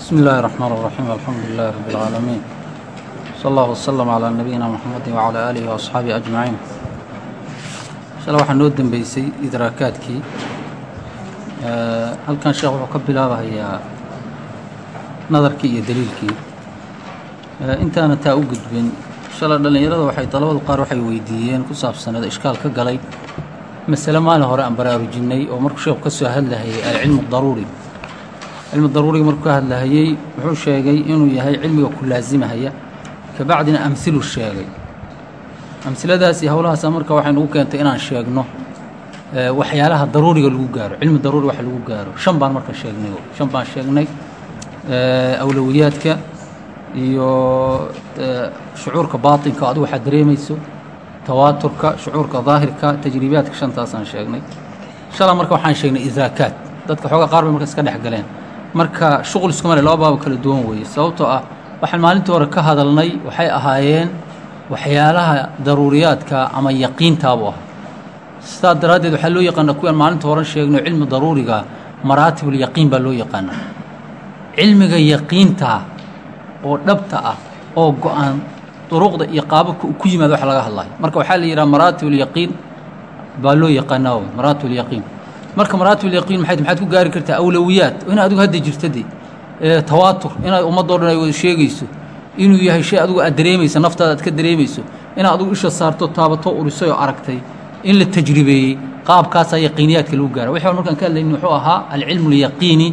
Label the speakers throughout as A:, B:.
A: بسم الله الرحمن الرحيم الحمد لله رب العالمين صلى الله وسلم على نبينا محمد وعلى آله وأصحaabiه أجمعين insha waxaa noo dembeysay idraakaadkii halkan sheekh wuxuu ka bilaabahayaa nadarkii iyo daliilkii intaana taa u gudbin shala dhallinyarada waxay dalabadu qaar waxay weydiiyeen ku saabsaneed ishkaal ka galay masale maalin hore aan baraarujinay oo markuu sheekhu ka soo hadlahayay alcilmu daruuri cilmi daruuriga markuu ka hadlahayey wuxuu sheegay inuu yahay cilmiga ku laasimahaya kabacdina amhilu sheegay. Amsiladaas iyo howlahaasa marka waxay nagu keentay inaan sheegno waxyaalaha daruuriga lagu gaaro cilmi daruuri wax lagu gaaro. Shan baan marka sheegnay shan baan sheegnay awlowiyaadka iyo shucuurka baatinka adigu waxaad dareemayso tawaaturka shucuurka daahirka tajriibaadka shantaasaan sheegnay. Shala marka waxaan sheegnay idraakaad. Dadka xoogaa qaar bay marka iska dhex galeen marka shuqul isku male laba baaba kala duwan weeye. Sababtoo ah waxaan maalintii hore ka hadalnay waxay ahaayeen waxyaalaha daruuriyaadka ama yaqiintaabu ah sidaa daraaddeed waxaa loo yaqaana kuwaan maalinta horan sheegno cilmi daruuriga maraatibulyaqiin baa loo yaqaanaa. Cilmiga yaqiintaa oo dhabta ah oo go'aan duruqda iyo qaababka ku yimaado wax laga hadlayo marka waxaa la yidhaha maraatibulyaqiin baa loo yaqaanaa w marka maraatibulyaqiin maxay maxaad ku gaari kartaa awlowiyaad inaad adigu hadda jirta de tawaatur inaad ummadoo dhan ay wada sheegayso inuu yahay shay adigu aad dareemaysa naftaada aad ka dareemayso inaad adigu isha saarto taabato urisay oo aragtay in la tajribeeyey qaabkaasaa yaqiiniyaadka lagu gaara waxaan markaan ka hadlayni wuxuu ahaa alcilmu alyaqiini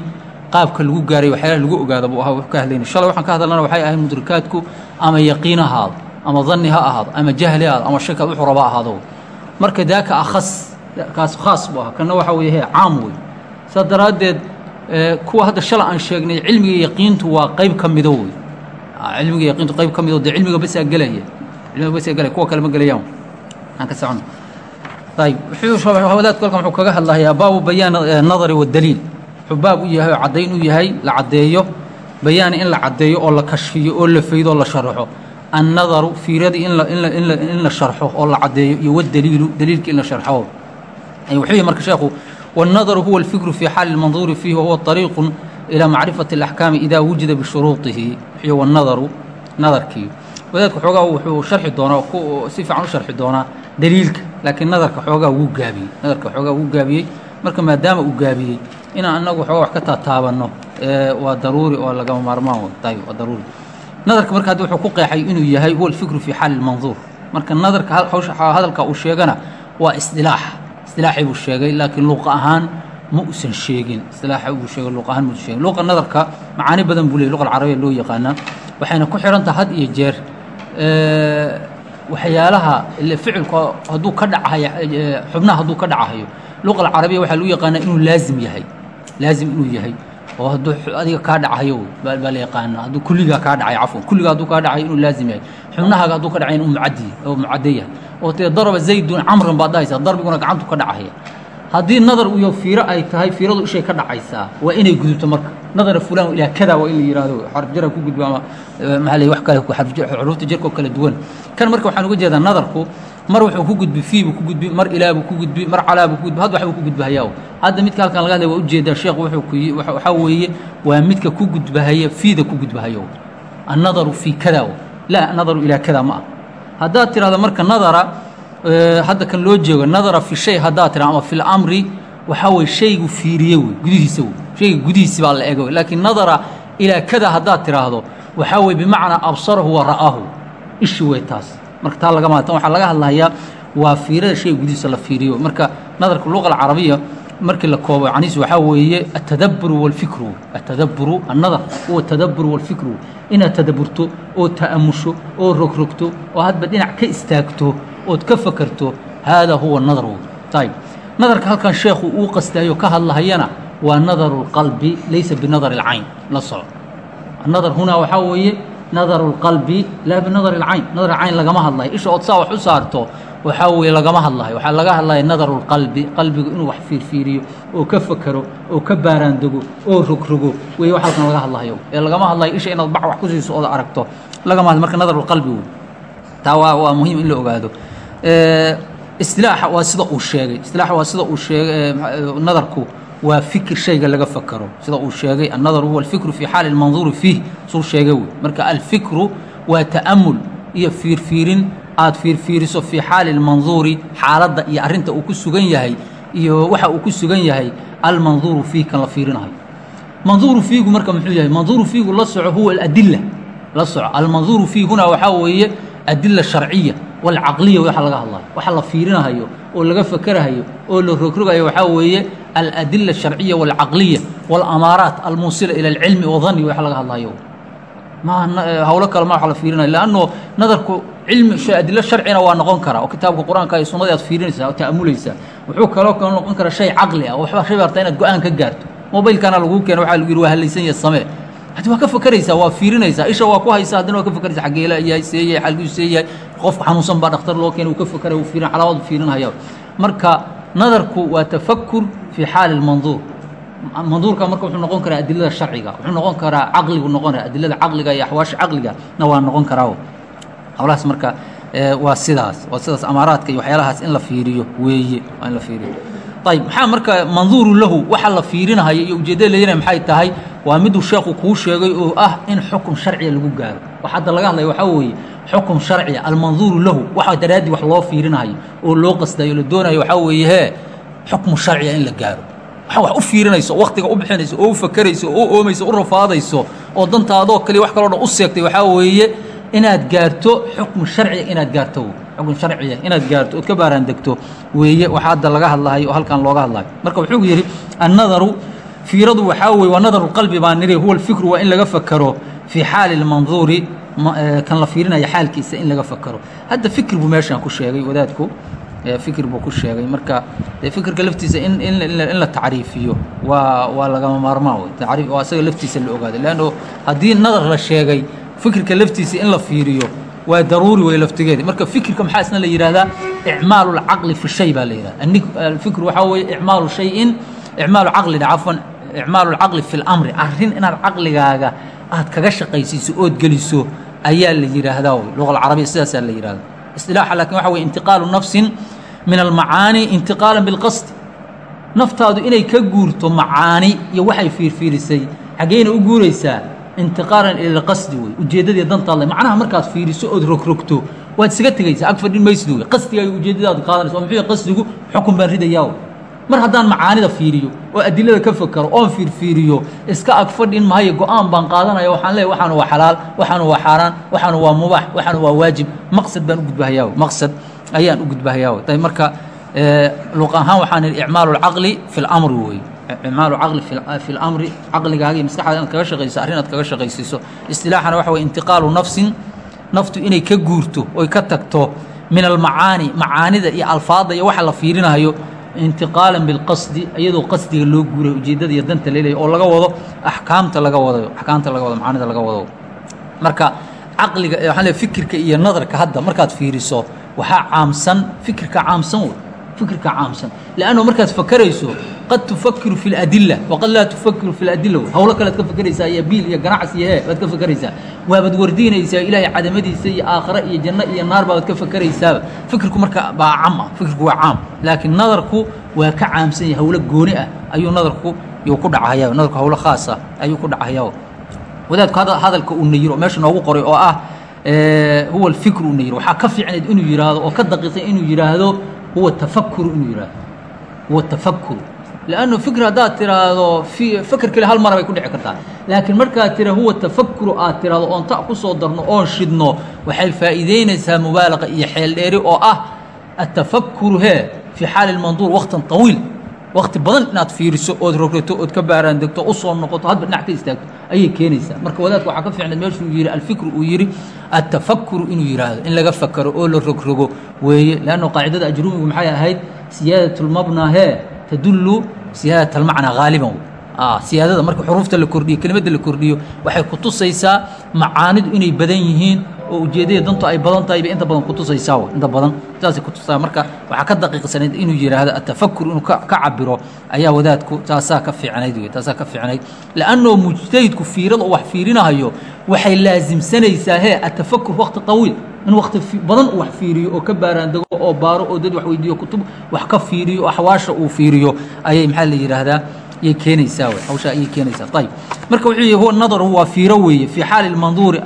A: qaabka lagu gaaray waxyaalaha lagu ogaada buu ahaa wuxuu ka hadlayni shalay waxaan ka hadalnana waxay ahayd mudrakaadku ama yaqiin ahaado ama danni ha ahaado ama jahli ha ahaado ama shaki wuxuu raba ahaado marka daaka akhas kaas khaas buu ahaa. Kana waxa weeye he caam wey saa daraaddeed kuwa hadda shala aan sheegnay cilmiga yaqiintu waa qayb ka mido wey cilmiga yaqiintu qayb ka mido dee cilmiga basaa gelaya cilmiga basaa gelaya kuwa kale ma gelayaan aan ka socono ayib wadaadku halkan wuxuu kaga hadlayaa baabu bayaan nadari wadaliil wuxuu baab u yahay oo caddayn u yahay la caddeeyo. Bayaani in la caddeeyo oo la kashfiyo oo la faydo oo la sharaxo annadaru fiiradii in in in la sharxo oo la caddeeyo iyo wadaliilu daliilkii in la sharxo wuxuu yihi marka sheekhu والنظر هو الفكر في حال المنظور فيه وهو طريق إلى معرفة الأحكام إذا وجد بشروطه هو النظر نظركي وذلك حوغا وحو شرح دونا si fiican u sharxi doonaa daliilka laakiin nadarka xoogaa wuu gaabiyey nadarka xoogaa wuu gaabiyey marka maadaama uu gaabiyey inaan annagu xoogaa wax ka taataabanno waa daruuri oo lagama maarmaan ayb waa daruuri nadarka marka haddi wuxuu ku qeexay inuu yahay huwa alfikru fi xaali lmanduur marka nadarka hadalka uu sheegana waa isdilaax istilaaxii buu sheegay laakiin luuqa ahaan ma usan sheegin. Istilaaxa buu sheegay luuq ahaan ma usan sheegin. Luuqa nadarka macaani badan buu leeyay luqa alcarabiya loo yaqaanaa waxayna ku xihan tahay had iyo jeer. Waxyaalaha ile ficilku hadduu ka dhacahayo xubnaha hadduu ka dhacahayo luqa alcarabiya waxaa lagu yaqaanaa inuu laazim yahay laazim inuu yahay oo hadduu adiga kaa dhacayo baa la yaqaanaa hadduu kulligaa kaa dhacayo cafwan kulligaa hadduu kaa dhacayo inuu laazim yahay xubnahaaga hadduu ka dhacayo inuu mucadi oo mucadde yahay oo tee daraba zaydun camran baad dhahaysaa darbiguna gacantu ka dhacaya haddii nadar iyo fiiro ay tahay fiiradu ishay ka dhacaysaa waa inay gudubto marka. Nadara fulan ilaa kada waa in la yihahdo xarf jara ku gudbo ama maxaa la wax kale xuruufta jirkoo kala duwan. Kan marka waxaan uga jeedaa nadarku mar wuxuu ku gudbi fii buu ku gudbi mar ilaa buu ku gudbi mar calaa buu ku gudbi had waxbuu ku gudbahayaa hadda midka halkan laga hadlaya waa u jeedaa sheekhu wuxuu ku waxaa weeye waa midka ku gudbahaya fiida ku gudbahayo annadaru fii kada laa nadaru ilaa kada ma ah. Haddaad tirahdo marka nadara hadda kan loo jeego nadara fi shay haddaad tira ama fi lamri waxaa weye shaygu fiiriye wey gudihiisa wey shayga gudihiisi baa la wey laakiin nadara ilaa kada haddaad tiraahdo waxaa weye bimacnaa absarahu wa ra'ahu ishi wey taas marka taa laga maatan waxaa laga hadlayaa waa fiirada shayga gudihiisa la fiiriyo. Marka nadarka luqa alcarabiya markii la koobo caniis waxaa weeye atadaburu walfikru. Atadaburu annadar huwa atadaburu walfikru. Inaad tadaburto oo ta'amusho oo rogrogto oo hadba dhinac ka istaagto ood ka fakerto haadaa huwa nadar ayb nadarka halkan sheekhu uu qastaayo ka hadlahayana waa nadaru اlqalbi laysa binadar اlcayn la soco nadar hunaa waxaa weeye nadaru اlqalbi laa binadar اlcayn nadar cayn lagama hadlayo isha ood saa wax u saarto waxaa weeye lagama hadlayo waxaa laga hadlaya nadaru اlqalbi qalbigu inuu wax fiirfiiriyo oo ka fakero oo ka baaraandego oo rogrogo wey wax halkan laga hadlahayo ee lagama hadlayo isha inaad bac wax ku siiso ood aragto lagama hadlayo marka nadaru اlqalbi wey taa waa waa muhiim in la ogaado istilaaxa waa sida uu sheegay istilaaxa waa sida uu sheegay nadarku waa fikir shayga laga fakaro. Sida uu sheegay annadaru huwa alfikru fii xaali lmanduuri fiih. Suu sheegay wey marka alfikru waa ta'amul iyo fiirfiirin. Aad fiirfiiriso fii xaali lmanduuri xaaladda iyo arrinta uu ku sugan yahay iyo waxa uu ku sugan yahay almanduuru fiih kan la fiirinayo. Manduuru fiigu marka muxuu yahay? Manduuru fiigu la soco huwa aladila la soco. Almanduuru fiih huna waxaa weeye adila sharciya walcaqliya waxa laga hadlayo. Waxa la fiirinahayo oo laga fakerahayo oo la rogrogayo waxaa weeye aladila alsharciya walcaqliya walamaaraat almuusila ila alcilmi wadanni waxa laga hadlayo ma hawlo kale ma wax la fiirinayo leanno nadarku cilmi adilo sharcina waa noqon karaa oo kitaabka qur'aanka iyo sunnadii aad fiirinaysaa ta'amulaysaa wuxuu kaloo kale noqon karaa shay caqli ah waxba shay bartaa inaad go'aan ka gaarto mobilkana laguu keeno waxa lagu yidhi waa halaysan yahay samee hadi waa ka fakeraysaa waa fiirinaysaa isha waa ku haysaa haddana waa ka fakeraysaa xaggeela yahay see yahay xalguu see yahay qofka xanuunsan baa dhakhtar loo keenay uu ka fakeray uu fiirin calaamadu fiirinhaya marka nadarku waa tafakur fii xaali lmanduur manduurka marka wuxuu noqon karaa adilada sharciga wuxuu noqon karaa caqligu noqon adilada caqliga iyo axwaasha caqliga na waa noqon karaa howlahaas marka waa sidaas waa sidaas amaaraadka iyo waxyaalahaas in la fiiriyo weeye waa in la fiiriyo. Ayb maxaa marka manduuru lahu waxa la fiirinahayo iyo ujeeddada leeyanaya maxay tahay waa miduu sheekhu kuu sheegay oo ah in xukun sharciya lagu gaaro. Wax hadda laga hadlaya waxaa weeye xukun sharciya almanduuru lahu. Waxa daraaddii wax loo fiirinahayo oo loo qasdayo la doonayo waxaa weeye hee xukmu sharciya in la gaaro. Waxaa wax u fiirinayso wakhtiga u bixinayso oo u fakerayso oo oomayso u rafaadayso oo dantaadoo kaliya wax kaloo dhan u seegtay waxaa weeye inaad gaarto xukmu sharciya inaad gaarto xukun sharciya inaad gaarto ood ka baaraan weeye waxa hadda laga hadlahayo oo halkan looga hadlayo marka wuxuu yidhi annadaru fiiradu waxaa weye waa nadaru qalbi baa niri huwa alfikru waa in laga fakero fii xaali lmanduuri kan la fiirinaya xaalkiisa in laga fakero hadda fikir buu meeshaan ku sheegay wadaadku fikir buu ku sheegay. Marka fikirka laftiisa in in la tacriifiyo waa waa lagama maarmaan wey waa isaga laftiisa la ogaaday leanno haddii nadar la sheegay fikirka laftiisa in la fiiriyo waa daruuri wey laftigeedi marka fikirka maxaa isna la yidhahdaa icmaalu lcaqli fi shay baa la yidhahda alfikru waxaa weeye icmaalu shayin icmaalu caqlina cafwan icmaalu lcaqli fi lamri arrin inaad caqligaaga aad kaga shaqaysiiso ood geliso ayaa la yidhaahdaa wey luqa alcarabiya sidaasaa la yidhahda istilaaxa laakin waxa weye intiqaalu nafsin min almacaani intiqaalan bilqasdi. Naftaadu inay ka guurto macaani iyo waxay fiirfiirisay xaggeyna u guuraysaa intiqaalan ila lqasdi wey ujeeddadii dantaadle macnaha markaad fiiriso ood rogrogto waad isaga tegaysaa ag fadhin maysid wey qasdigaayo ujeeddadaadu qaadanaysa oo muxuu qasdigu xukun baan ridayaa wey mar haddaan macaanida fiiriyo oo adilada ka fakaro oon fiirfiiriyo iska ag fadhin mahayo go'aan baan qaadanaya waxaan leeyahy waxaanu waa xalaal waxaanu waa xaaraan waxaanu waa mubaax waxaanu waa waajib. Maqsad baan u gudbahayaa wey maqsad ayaan u gudbahayaa wey tay marka luq ahaan waxaan idhi icmaalu lcaqli fi lamri wey icmaalu caqli fi lamri caqligaaga iyo maskaxdaada inaad kaga shaqayso arrin aad kaga shaqaysiiso. Istilaaxana waxa weye intiqaalu nafsin naftu inay ka guurto oy ka tagto min almacaani macaanida iyo alfaadda iyo waxa la fiirinayo intiqaalan bilqasdi iyadoo qasdiga loo guuray ujeeddada iyo danta leelaya oo laga wado axkaamta laga wadayo axkaamta laga wado macaanida laga wado. Marka caqliga waxaan leeyahay fikirka iyo nadarka hadda markaad fiiriso waxaa caamsan fikirka caamsan wey fikirka caamsan. Leanno markaad fakerayso qad tufakiru fi ladila waqad laa tufakiru fi ladila hawlo kalead ka fakeraysaa iyo biil iyo ganacsi iyo hee baad ka fakeraysaa waabaad wardiinaysaa ilaahay cadamadiisa iyo aakhare iyo janno iyo naar baad ka fakeraysaaba fikirku marka baa cam ah. Fikirku waa caam. Laakiin nadarku waa ka caamsan yahay hawlo gooni ah. Ayuu nadarku yuu ku dhacayaa nadarku hawlo khaas ah ayuu ku dhacayaa wadaadku hadalka uu nayiro meesha noogu qoray oo ah huwa alfikru uu nayiro waxaa ka fiicnayd inuu yidhaahdo oo ka daqiiqay inuu yidhaahdo huwa tafakuru inuu yidhaahdo huwa tafakuru lannu fikr haddaad tiraahdo fi feker kale hal mara bay ku dhici kartaa. Laakiin markaad tira huwa tafakuru aad tiraahdo oon ta ku darno oon shidno waxay faa'iideynaysaa mubaalaqa iyo xeel dheeri oo ah atafakuru hee fii xaali lmanduur waktan طawiil wakti badan inaad fiiriso ood rograto ood ka baaraan degto u soo noqoto hadba dhinac ka istaagto ayay keenaysaa. Marka wadaadka waxaa ka fiicnayd meeshuu yidhi alfikru uu yidhi atafakuru inuu yidhaahdo in laga fakero oo la rogrogo weeye. Leanno qaacidada ajrumigu maxay ahayd? Siyaadat lmabna hee tadullu siyaadat almacnaa haaliban siyaadada marka xuruufta la kordhiyo kelimadda la kordhiyo waxay ku tusaysaa macaanidu inay badan yihiin oo ujeeddada dantu ay badan tahay bay inta badan kutusaysaa inta badan saasay kutusaa marka waxaa ka daqiiqsanayd inuu yidhaahdo atafakur inuu ka cabiro ayaa wadaadku taasaa ka fiicnayd wey taasaa ka fiicnayd. Leannoo mujtahidku fiirada oo wax fiirinahayo waxay laasimsanaysaa hee atafakur wakti طawiil in wakti badan wax fiiriyo oo ka baaraandego oo baaro oo dad wax weydiiyo kutub wax ka fiiriyo axwaasha uu fiiriyo ayay maxaa la yidhaahdaa yay keenaysaa hawshaa ayay keenaysaa ayib marka wuxuu yihi huwa nadaru waa fiiro weeye fii xaali lmanduuri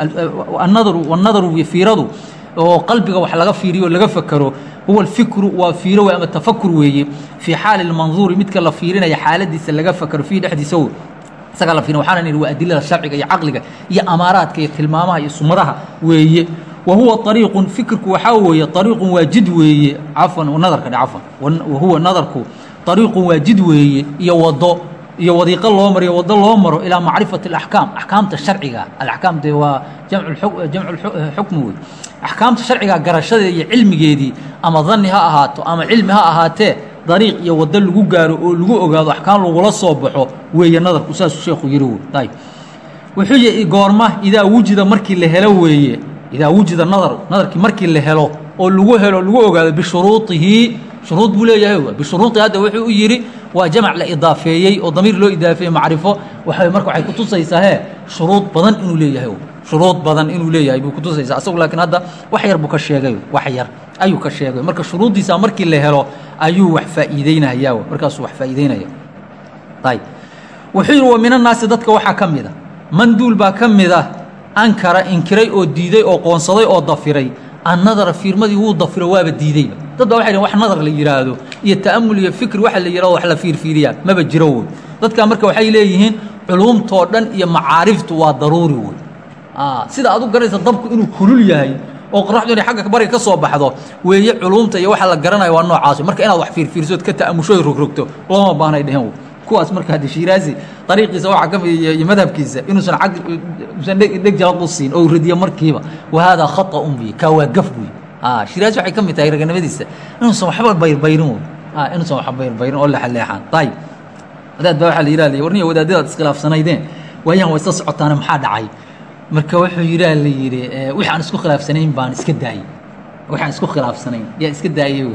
A: annadaru wannadaru fiiradu oo qalbiga wax laga fiiriyo laga fakero huwa alfikru waa fiiro wey ama tafakur weeye fii xaali lmanduuri midka la fiirinaya xaaladiisa laga fakero fiihi dhexdiisa wey isagaa la fiirin waxaana nidhi waa adilada sharciga iyo caqliga iyo amaaraadka iyo tilmaamaha iyo sumadaha weeye. Wa huwa ariiqun fikirku waxaa weeye ariiqun waa jid weeye. Cafwan nadarka dhe cafwan. Wa huwa nadarku ariiqun waa jid weeye iyo wado iyo wadiiqo loo maro iyo wado loo maro ilaa macrifati alaxkaam axkaamta sharciga alaxkaam dee waa jamcu xukmi wey axkaamta sharciga garashadeeda iyo cilmigeedii ama dani ha ahaato ama cilmi ha ahaatee dariiq iyo wado lagu gaaro oo lagu ogaado axkaam lagula soo baxo weeye nadarku saasuu sheekhu yiri wey wuxuu yihi goorma idaa wujida markii la helo weeye idaa wujida nadaru nadarkii markii la helo oo lagu helo lagu ogaado bishuruuihi shuruud buu leeyahay. Bishuruui hadda wuxuu u yidhi waa jamac la idaafeeyey oo damiir loo idaafeeyey macrifo. Waa marka waxay kutusaysaa he shuruud badan inuu leeyahay shuruud badan inuu leeyahay buu kutusaysaa asagu laakiin hadda wax yar buu ka sheegay wax yar ayuu ka sheegay. Marka shuruuddiisa markii la helo ayuu wax faa'iideynaya markaasuu wax faa'iideynaya ayb wuxuu yidhi wa min annaasi dadka waxaa ka mid a manduul baa ka mid ah ankara inkiray oo diiday oo qoonsaday oo dafiray annadara fiirmadii wuu dafiro waaba diideyba dad baa waxay dhn wax nadar la yidhaahdo iyo ta'amul iyo fikri waxa la yidhahdo wax la fiirfiiriyaa maba jiro wey dadkaa marka waxay leeyihiin culuumtoo dhan iyo macaariftu waa daruuri wey sida aad u garanaysa dabku inuu kulul yahay oo qoraxdu inay agga bariga ka soo baxdo weeye culuumta iyo waxa la garanayo waa noocaas marka inaad wax fiirfiirsood ka ta'amushood rogrogto looma baahnay dhehen kuwaas marka hadde shiiraazi ariiqiisa waxaa ka mid iyo madhabkiisa inuusan ag usan dheg jalad u siin oo radiyo markiiba wa haadaa khaطa'un buy kaa waa gaf buy shiraazi waxay ka mid tahay raganimadiisa. Inuusan waxba bayrbayrin wey inuusan waxba bayrbayrin oo leexaleexaan ayib wadaad baa waxaa la yidhah warniya wadaadadaad iskhilaafsanaydeen waayahan waa isla socotaane maxaa dhacay? Marka wuxuu yidhaa la yidhi wixi aan isku khilaafsanayn baan iska daayey. Waxaan isku khilaafsanayn. Yaa iska daayey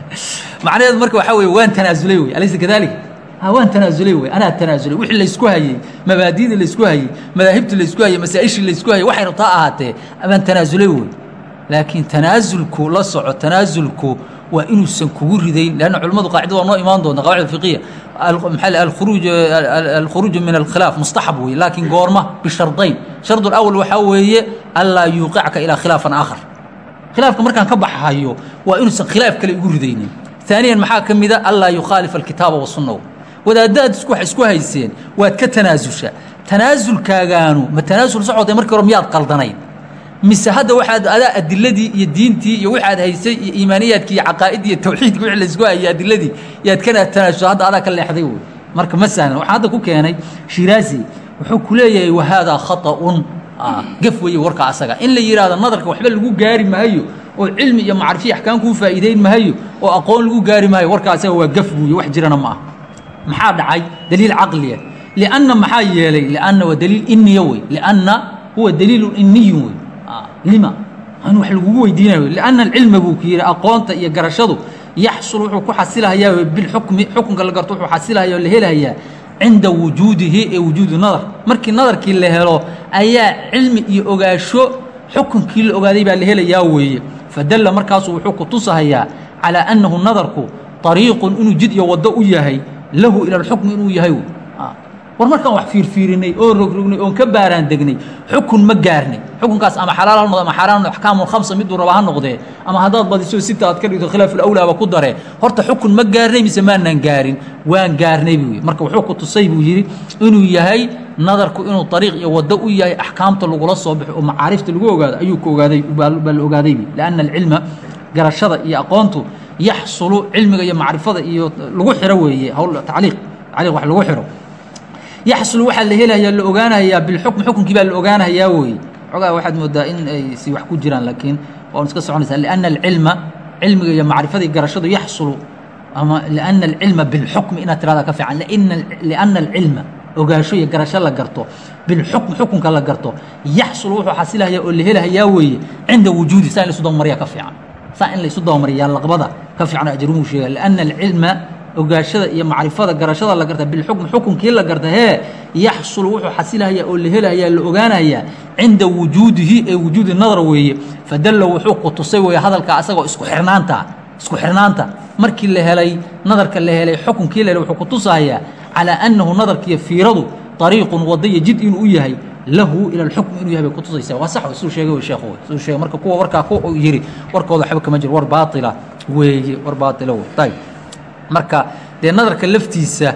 A: macnaheedu marka waxaa weye waan tanaasulay wey alaysa kadalik waan tanaasulay wey anaa tanaasulay wixii laysku hayey mabaadidii laysku hayey madaahibtii laysku hayey masaa-ishii laysku hayey waxay rabtaa ahaatee baan tanaasulay wey laakiin tanaasulku la soco tanaasulku waa inuusan kugu ridayn lanna culimmadu qaacida waa noo imaan doonta qawacid fiqiya maxaa alkhuruuj alkhuruuju min alkhilaaf mustaxab wey laakiin goorma bishardayn. Shard اlawal waxaa weeye anlaa yuuqicka ilaa khilaafan aakhar. Khilaafka markaan ka baxahayo waa inuusan khilaaf kale igu ridaynin. ثaaniyan maxaa ka mida anlaa yukhaalifa alkitaaba wasunna wadaadaad isku hayseen waad ka tanaasusha tanaasulkaagaanu ma tanaasul socotay markii hore miyaad qaldanayd mise hadda waxaad adaa adiladii iyo diintii iyo waxaad haysay iyo iimaaniyaadkii iyo caqaa'idii iyo tawxiidkii wixii laysku hayay adiladii yaad kana tanaasusha hadda adaa ka leexday wey marka ma sahlan. Waxaan hadda ku keenay shiraazi wuxuu ku leeyahay wahaadaa khaطa'un gaf weeye warka asaga. In la yidhaahdo nadarka waxba lagu gaari maayo oo cilmi iyo macrifiya axkaam kuu faa'iideyn maayo oo aqoon lagu gaari maayo warka asaga waa gaf buuye wax jirana ma ah maxaa dhacay? Daliil caqliya lianna maxaa yeelay? Lianna waa daliil iniya wey. Lianna huwa daliilu iniyun wey. Lima? In wax lagugu weydiinayo lianna alcilma buu ku yidhi aqoonta iyo garashadu yaxsul wuxuu ku xasilahayaa bilxukmi xukunka la garto wuxuu xasilahayaa oo la helahayaa cinda wujuudihi ee wujuudi nadar. Markii nadarkii la helo ayaa cilmi iyo ogaasho xukunkii la ogaaday baa la helayaa weeye. Fadalla markaasuu wuxuu ku tusahayaa calaa annahu nadarku ariiqun inuu jid iyo waddo u yahay lahu ila alxukmi inuu yahay war markaan wax fiirfiirinay oo rogrognay oon ka baaraan degnay xukun ma gaarnay. Xukunkaas ama xalaal ha noqdo ama xaaraan axkaamun khamsa miduu raba ha noqdee ama haddaad badiso sita aad ka dhigto khilaaf ulawlaaba ku dare horta xukun ma gaarnay mise maanaan gaarin waan gaarnay buu yidhi. Marka wuxuu ku tusay buu yidhi inuu yahay nadarku inuu ariiq iyo waddo u yahay axkaamta lagula soo baxo oo macaarifta lagu ogaado ayuu ka ogaaday baa la ogaaday bi lianna alcilma garashada iyo aqoontu yaxsulu cilmiga iyo macrifada iyo lagu xiro weeye hawl tacliiq tacliiq wax lagu xiro. Yaxsulu waxaa la helayaa la ogaanayaa bilxukm xukunkii baa la ogaanayaa weeye. Xogaa waxaad moodaa in ay si wax ku jiraan laakiin waan iska soconaysaa lianna alcilma cilmiga iyo macrifadii garashadu yaxsulu ama lianna alcilma bilxukmi inaad tirahdaa ka fiican lianna alcilma ogaasho iyo garasho la garto bilxukm xukunka la garto yaxsulu wuxuu xasilahayaa oo la helahayaa weeye cinda wujuudi saa in laysu dabamariyaa ka fiican saa in laysu dabamariyaa laqbada ka fiican ajrumuu sheega lianna alcilma ogaashada iyo macrifada garashada la garta bilxukm xukunkii la garta hee yaxsulu wuxuu xasilahayaa oo la helahayaa la ogaanayaa cinda wujuudihi ee wujuudi nadar weeye. Fadalla wuxuu ku tusay weeye hadalka asagoo isku xirnaanta isku xirnaanta. Markii la helay nadarka la helay xukunkii la helay wuxuu ku tusahayaa calaa annahu nadarkiiyo fiiradu ariiqun wadaya jid inuu u yahay lahu ila alxukmi inuu yahay bay kutusaysaa waa sax suu sheegay wey suu sheegay marka kuwa warkaa ku yidhi warkooda waxba kama jiro. War baatila weeye war baatila ayib marka dee nadarka laftiisa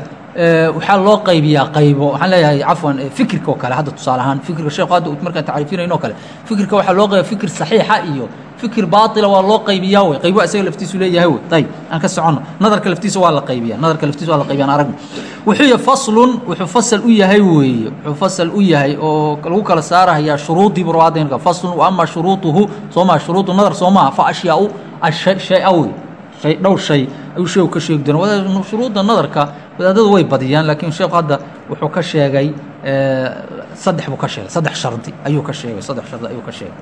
A: waxaa loo qaybiyaa qaybo. Waxaan leeyahay cafwan fikirka oo kale hadda tusaale ahaan fikirka sheekhu hadda markaan tacriifinayno kale fikirka waxaa loo qaybiya fikir saxiixa iyo fikir baatila waa loo qaybiyaa wey qaybo isaga laftiisu leeyahay wey ayib aan ka soconno. Nadarka laftiisa waa la qaybiya nadarka laftiisa waa la qaybiya aragno. Wuxuu faslun wuxuu fasal u yahay weeye. Wuxuu fasal u yahay oo lagu kala saarahayaa shuruudii barwaadinka faslun wa ama shuruuduhu soo maa nadar soo fa ashyaau shay-a wey shay dhowr shay ayuu sheegu ka sheegi doona shuruudda nadarka wadaadadu way badiyaan laakiin sheekhu hadda wuxuu ka sheegay saddex buu ka sheegay. Saddex shardi ayuu ka sheegay saddex shardi ayuu ka sheegay.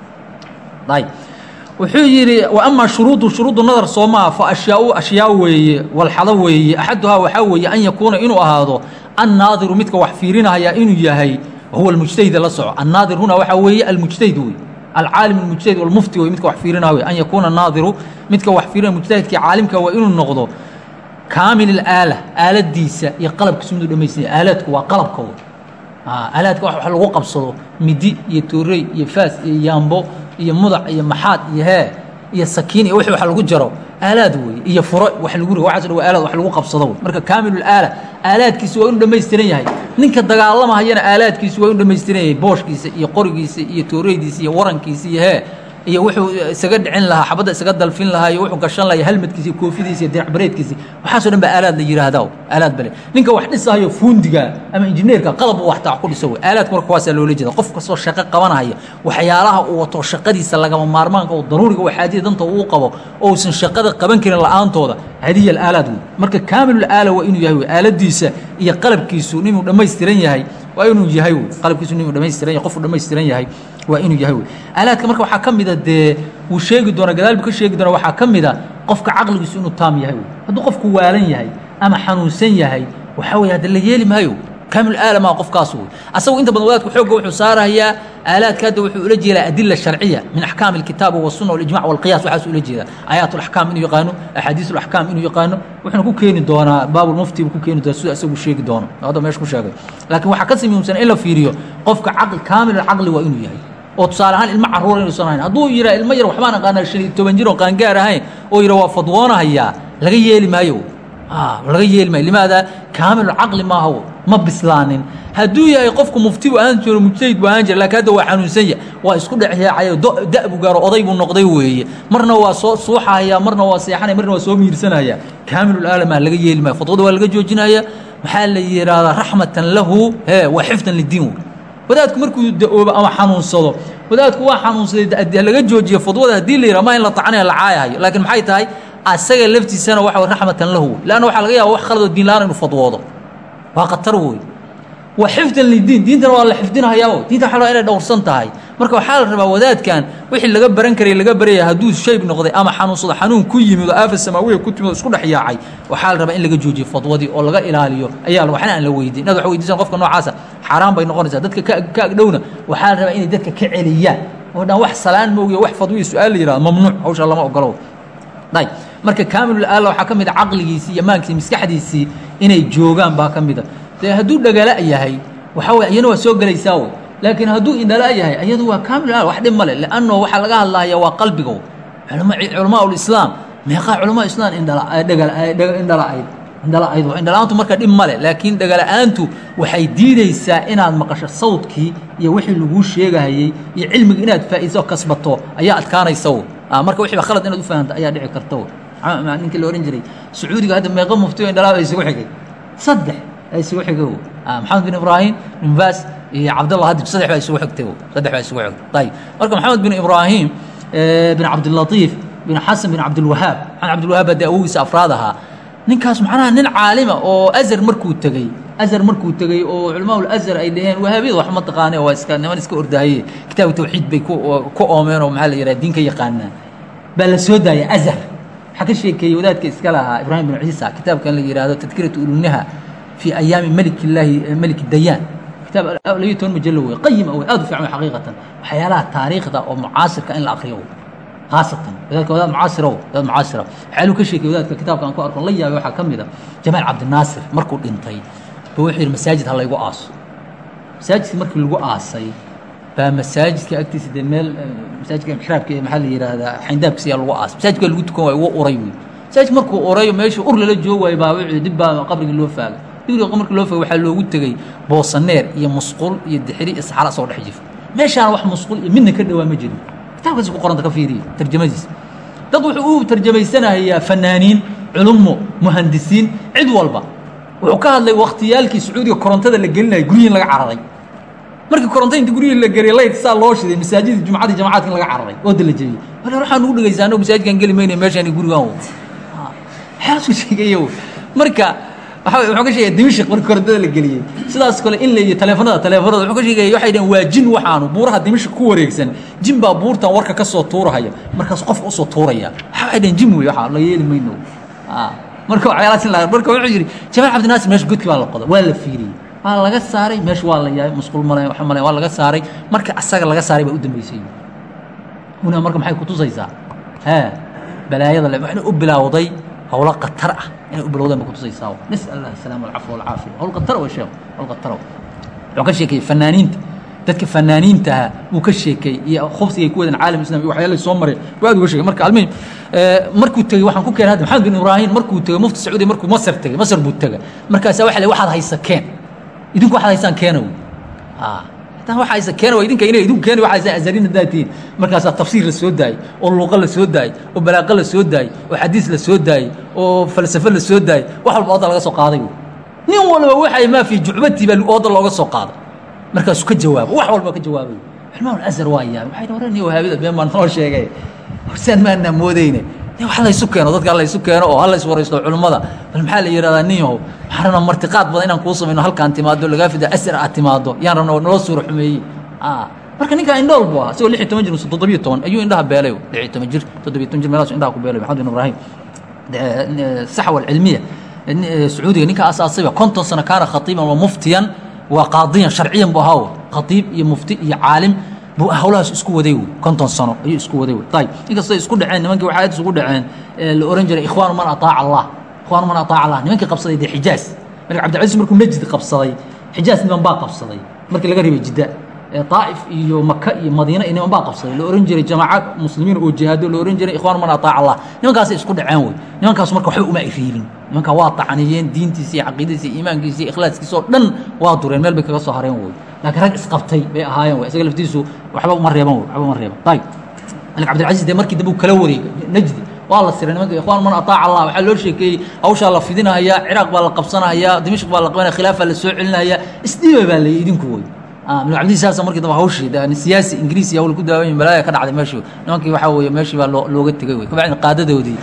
A: Ayb wuxuu yidhi ama shuruudu shuruudu nadar soo maa fa ashyaau ashyaa weeye walxado weeye axaduhaa waxaa weeye an yakuuna inuu ahaado annaadiru midka wax fiirinaya inuu yahay huwa almujtahida la soco. Annaadir huna waxaa weeye almujtahid wey alcaalim almujtahid walmufti wey midka wax fiirinaya wey an yakuuna naadiru midka wax fiirinaya mujtahidkii caalimka waa inuu noqdo kaamil alaala aaladiisa iyo qalabkiisu miduu dhamaystiraya aalaadku waa qalabka wey aalaadka wax lagu qabsado midi iyo toorey iyo faas iyo yaambo iyo mudac iyo maxaad iyo hee iyo sakiin iyo wixii wax lagu jaro. Aalaad weeye iyo furo wax lagu rigo waxaas dhan aalaad wax lagu qabsado wey marka kaamilul aala aalaadkiisi waa inuu dhammaystiran yahay. Ninka dagaalamahayana aalaadkiisi waa inuu dhammaystiran yahay booshkiisa iyo qorigiisa iyo tooreydiisa iyo warankiisa iyo hee iyo wuxuu isaga dhicin lahaa xabadda isaga dalfin lahaa iyo wuxuu gashan lahaa halmadkiisa iyo koofidiisa iyo dirac bareedkiisi. Waxaasoo dhan ba aalaad la yidhaahdaa aalaad bale. Ninka wax dhisahayo fuundiga ama injineerka qalab uu waxtaa wax ku dhiso wey. Aalaadka marka kuwaasaa loola jeeda qof kastoo shaqo qabanahaya waxyaalaha uu wato shaqadiisa lagama maarmaanka oo daruuriga oo xaadiya danta uu qabo oo uusan shaqada qaban karin la'aantooda hadiya alaalaad wey. Marka kaamilul aala waa inuu yahay wey. Aaladiisa iyo qalabkiisu inuu dhammaystiran yahay waa inuu yahay wey. Qalabkiisu inuu dhammaystiran yahay qofuu dhammaystiran yahay waa inuu yahay wey aalaadka marka waxaa ka mida dee wuu sheegi doona gadaal buu ka sheegi doona waxaa ka mida qofka caqligiisu inuu taam yahay wey hadduu qofku waalan yahay ama xanuunsan yahay waxaa weye hadda la yeeli maayo kaamil aala maa qofkaas wey asagu inta badan wadaadku xoogga wuxuu saarahayaa aalaadka hadda wuxuu ula jeedaa adila sharciya min axkaam alkitaabi wasunna walijmac walqiyaas waxaas ula jeedaa. Aayaat alaxkaam inuu yaqaano axaadiis alaxkaam inuu yaqaano wuxuuna ku keeni doonaa baabulmufti buu ku keeni doonaa sida isagu sheegi doono. Hadda meesha ku sheegay. Laakiin waxaa ka sii muhiimsan in la fiiriyo qofka caqli kaamil alcaqli waa inuu yahay oo tusaale ahaan ilmo caruura inuusan ahayn hadduu yihaa ilmo yar waxbaan aqaanaa shan iyo toban jir oo qaangaar ahayn oo yihaa waa fadwoonahayaa laga yeeli maayo laga yeeli maayo. Limaada kaamilu caqli maaha ma bislaanin. Hadduu yahay qofku mufti buu ahaan jiro mujtahid buu ahaan jira laakiin hadda waa xanuunsan ya waa isku dhexyaacayo da buu gaaro oday buu noqday weeye. Marna waa soo suuxahaya marna waa seexanaya marna waa soo miirsanaya kaamilul aalama laga yeeli maayo. Fadwada waa laga joojinaya maxaa la yidhaahdaa raxmatan lahu he waa xifdan lidiin wadaadku markuu da'oobo ama xanuunsado wadaadku waa xanuunsaday laga joojiya fadwada haddii la yidhaha ma in la tacanaya la caayahayo laakiin maxay tahay? Asaga laftiisana waxa raxmatan lahu. Leanna waxaa laga yaaba wax khaladoo diin la'aan fadwoodo. Waa khatar wey waa xifdan lidiin diintana waa la xifdinahayaa diinta waxa la inay dhowrsan tahay marka waxaa la rabaa wadaadkan wixii laga baran karay laga baraya hadduu shayb noqday ama xanuunsado xanuun ku yimid oo aafa samaawiya ku timid oo isku dhex yaacay waxaa la rabaa in laga joojiyo fadwadii oo laga ilaaliyo. Ayaa waxna aan la weydiin. Inaad wax weydiisan qofka noocaasa xaaraan bay noqonaysaa. Dadka ka agdhowna waxaa la rabaa inay dadka ka celiyaan oo dhan wax salaan moogiyo wax fadwiya su'aal la yihahdo mamnuuc hawsha lama ogolo ayb marka kaamilul aala waxaa ka mid a caqligiisii iyo maankiisii maskaxdiisii inay joogaan baa ka mida dee hadduu dhagala yahay waxaa wey iyana waa soo gelaysaa wey laakiin hadduu indhala yahay ayadu waa kaamil wax dhib male leanno waxaa laga hadlaya waa qalbiga culamaa ulislaam meeqaa culamaa islam indhala-ayd indhala-ayd indhala-aantu marka dhib male laakiin dhagala-aantu waxay diidaysaa inaad maqasho sawdkii iyo wixii laguu sheegahayey iyo cilmiga inaad faa'iiso kasbato ayaa adkaanaysa w marka wixiiba khalad inaad u fahamta ayaa dhici karta ninkii la ohan jiray sacuudiga hadda meeqa muftiyo indhalaa isugu xigay. Saddex isugu xigay. Maxamed bin ibraahim bin baas iyo cabdallah hadib saddex baa isugu xigtay saddex baa isugu xigtay. Ayib marka maxamed bin ibraahim bin cabdilatiif bin xasan bin cabdilwahaab maxamed cabdilwahaab baa dee awogiisa afraad ahaa. Ninkaas macnaha nin caalima oo azar markuu tegey azar markuu tegey oo culamaa azar ay dhaheen wahaabiyada wax ma taqaane waa iska niman iska ordahaye kitaabu tawxiid bay ku oomeen oo maxaa la yidhaha diinka yaqaanaan baa la soo daaya azar waxaa ka sheekeeyey wadaadka iska lahaa ibraahim bin ciisa. Kitaabkan la yidhaahdo tadkiratu uluniha fi ayaami malik illaahi malik dayaan kitaab labiyo toban majalo wey qayim wey aad u fiican wey xaqiiqatan. Waxyaalaha taariikhda oo mucaasirka in la akriyo wey khaasatan. Wadaadka wadaad mucaasira wadaad mucaasira waxyaaluu ka sheekay wadaadka kitaabka aan ku arko la yaabay waxaa ka mid a jamaal cabdinaasir markuu dhintay ba wuxuu yidhi masaajid ha laygu aaso. Masaajidka markii lagu aasay baa masaajidka agtiisa dee meel masaajidka mixraabka ee maxaa la yidhaahdaa xayndaabkiisa ayaa lagu aasay. Masaajidka lagu tukan waayo ugu uray wey masaajid markuu urayo meesha ur lala joog waayo baa wuxuu dib baa qabrigii loo faagay dibriga markii loo faagay waxaa loogu tegey boosaneer iyo musqul iyo dixiri iyo saxara soo dhex jifa meeshaana wax musqul iyo midna ka dhowaa ma jirin. Kitaabkaasi ku qoranta ka fiiriya tarjamadiisa. Dad wuxuu u tarjamaysanayaa fanaaniin culummo muhandisiin cid walba. Wuxuu ka hadlay wakhtiyaalkii sacuudiga korontada la gelinaya guryihin laga cararay. Markii koronto inta guryihii la geliyay layt saa loo shiday masaajidii jumcadii jamacaadka in laga cararay oo dala jebiyey wala waxaan ugu dhegaysaa annagu masaajidkan geli mayna meeshaan gurigaan wo waxaasuu sheegayo marka waxa wuxuu ka sheegaya dimashik markii korontada la geliyey sidaas kale in la iyo taleefanada taleefanada wuxuu ka sheegaya waxay dhaheen waa jin waxaanu buuraha dimashik ku wareegsan. Jin baa buurtan warka ka soo tuurahaya. Markaas qofka u soo tuuraya. Waxa waxay dhaheen jin wey waxa la yeeli mayno. Marka waxyaalahaas in la marka wuxuu yidhi jamaal cabdinaasir meesha godkii baa la qoday waa la fiiriyey waa laga saaray meesha waa la yaay musqul male wax male waa laga saaray. Marka asaga laga saaray baa u dambeysay. Huna marka maxay kutusaysaa haa balaayada le waxna u bilaawday howlo khatar ah inay u bilowdeen ba kutusaysaa nasal allah asalaama walcafwa walcaafiya howl khatar wa sheekh howl khatar wuxuu ka sheekeeyey fanaaniinta. Dadka fanaaniintaha uu ka sheekay iyo khubsigay ku wadan caalam islam iyo waxyaalahi soo maray. Buu aad uga sheegay marka almuhim markuu tegey waxaan ku keenay hadda maxamed bin ibraahim markuu tegey mufti sacuudi markuu masar tegey masar buu tegey markaasaa waxa le waxaad haysa keen idinku waxaad haysaan keena wey waxa waxa tihiin markaasaa tafsiir la soo daayey oo luuqa la soo daayey oo balaaqa la soo daayey oo xadiis la soo daayey oo falsafo la soo daayey wax walba ooda laga soo qaaday nin walba waxay maa fi jucbatii baa ooda looga soo qaaday. Markaasuu ka jawaabo wax walba ka jawaabay. Culmaa azhar waa yahay waxay oran wahaabida been baan noo sheegay. Horsaan maanaa moodayne wax laysu keeno dadka laysu keeno oo halays waraysto culummada bal maxaa la yidhahdaa nin yahow waxaan rabnaa martiqaad badan inaan kuu samayno halkaan timaado lagaa fida asar aad timaado yaan rabnaa noo suura xumeeyey. Marka ninkaa indhool buu ahaa isagoo lix iyo toban jir mise toddobiyo toban ayuu indhaha beelay lix iyo toban jir toddobiyo toban jir meelaasu indhaha ku beelay maxamed bin ibraahim. Saxwa alcilmiya sacuudiga ninka asaasayba konton sano kaana khatiiban wa muftiyan waa qaadiyan sharciyan buu ahaa khatiib iyo mufti iyo caalim buu hawlahaas isku waday konton sano ayuu isku waday ayib inkastay isku dhaceen nimankii waxay aad isugu dhaceen la oran jiray ikhwaanu man ataaca allah ikhwaanu man ataaca allah. Nimankii qabsaday dee xijaaz marka cabdilcaziz markuu najd qabsaday xijaaz niman baa qabsaday markii laga reebay jidda aaif iyo maka iyo madiina niman baa qabsaday la ohan jiray jamaacaad muslimiin oo jihaado la ohan jiray ikhwaan man ataac allah. Nimankaasay isku dhaceen wey nimankaas marka waxba uma riirin nimankaa waa tacniyeen diintiisi iyo caqiidadiisi iyo iimaankiisi iyo ikhlaaskiisa oo dhan waa dureen. Meel bay kaga soo hareen wey laakiin rag isqabtay bay ahaayeen wey isaga laftiisu waxba uma reeban wey waxba uma reeban. Ayib malik cabdilcaziz dee markii dambe uu kala wareegay najdi waa la siray nimanka ikhwaan man ataac allah. Waxaa loo sheekeeyey hawshaa la fidinahayaa ciraaq baa la qabsanahayaa dimashq baa la qabanaya khilaafaa la soo celinaya isdhiiba baa leeyay idinku wey malik cabdilcaziz saasa markii dambe hawshii siyaasi ingiriisi hawl ku daawayin balaaya ka dhacday meeshii. Nimankii waxaa weeye meeshii baa looga tegay wey kabacdina qaadadoodii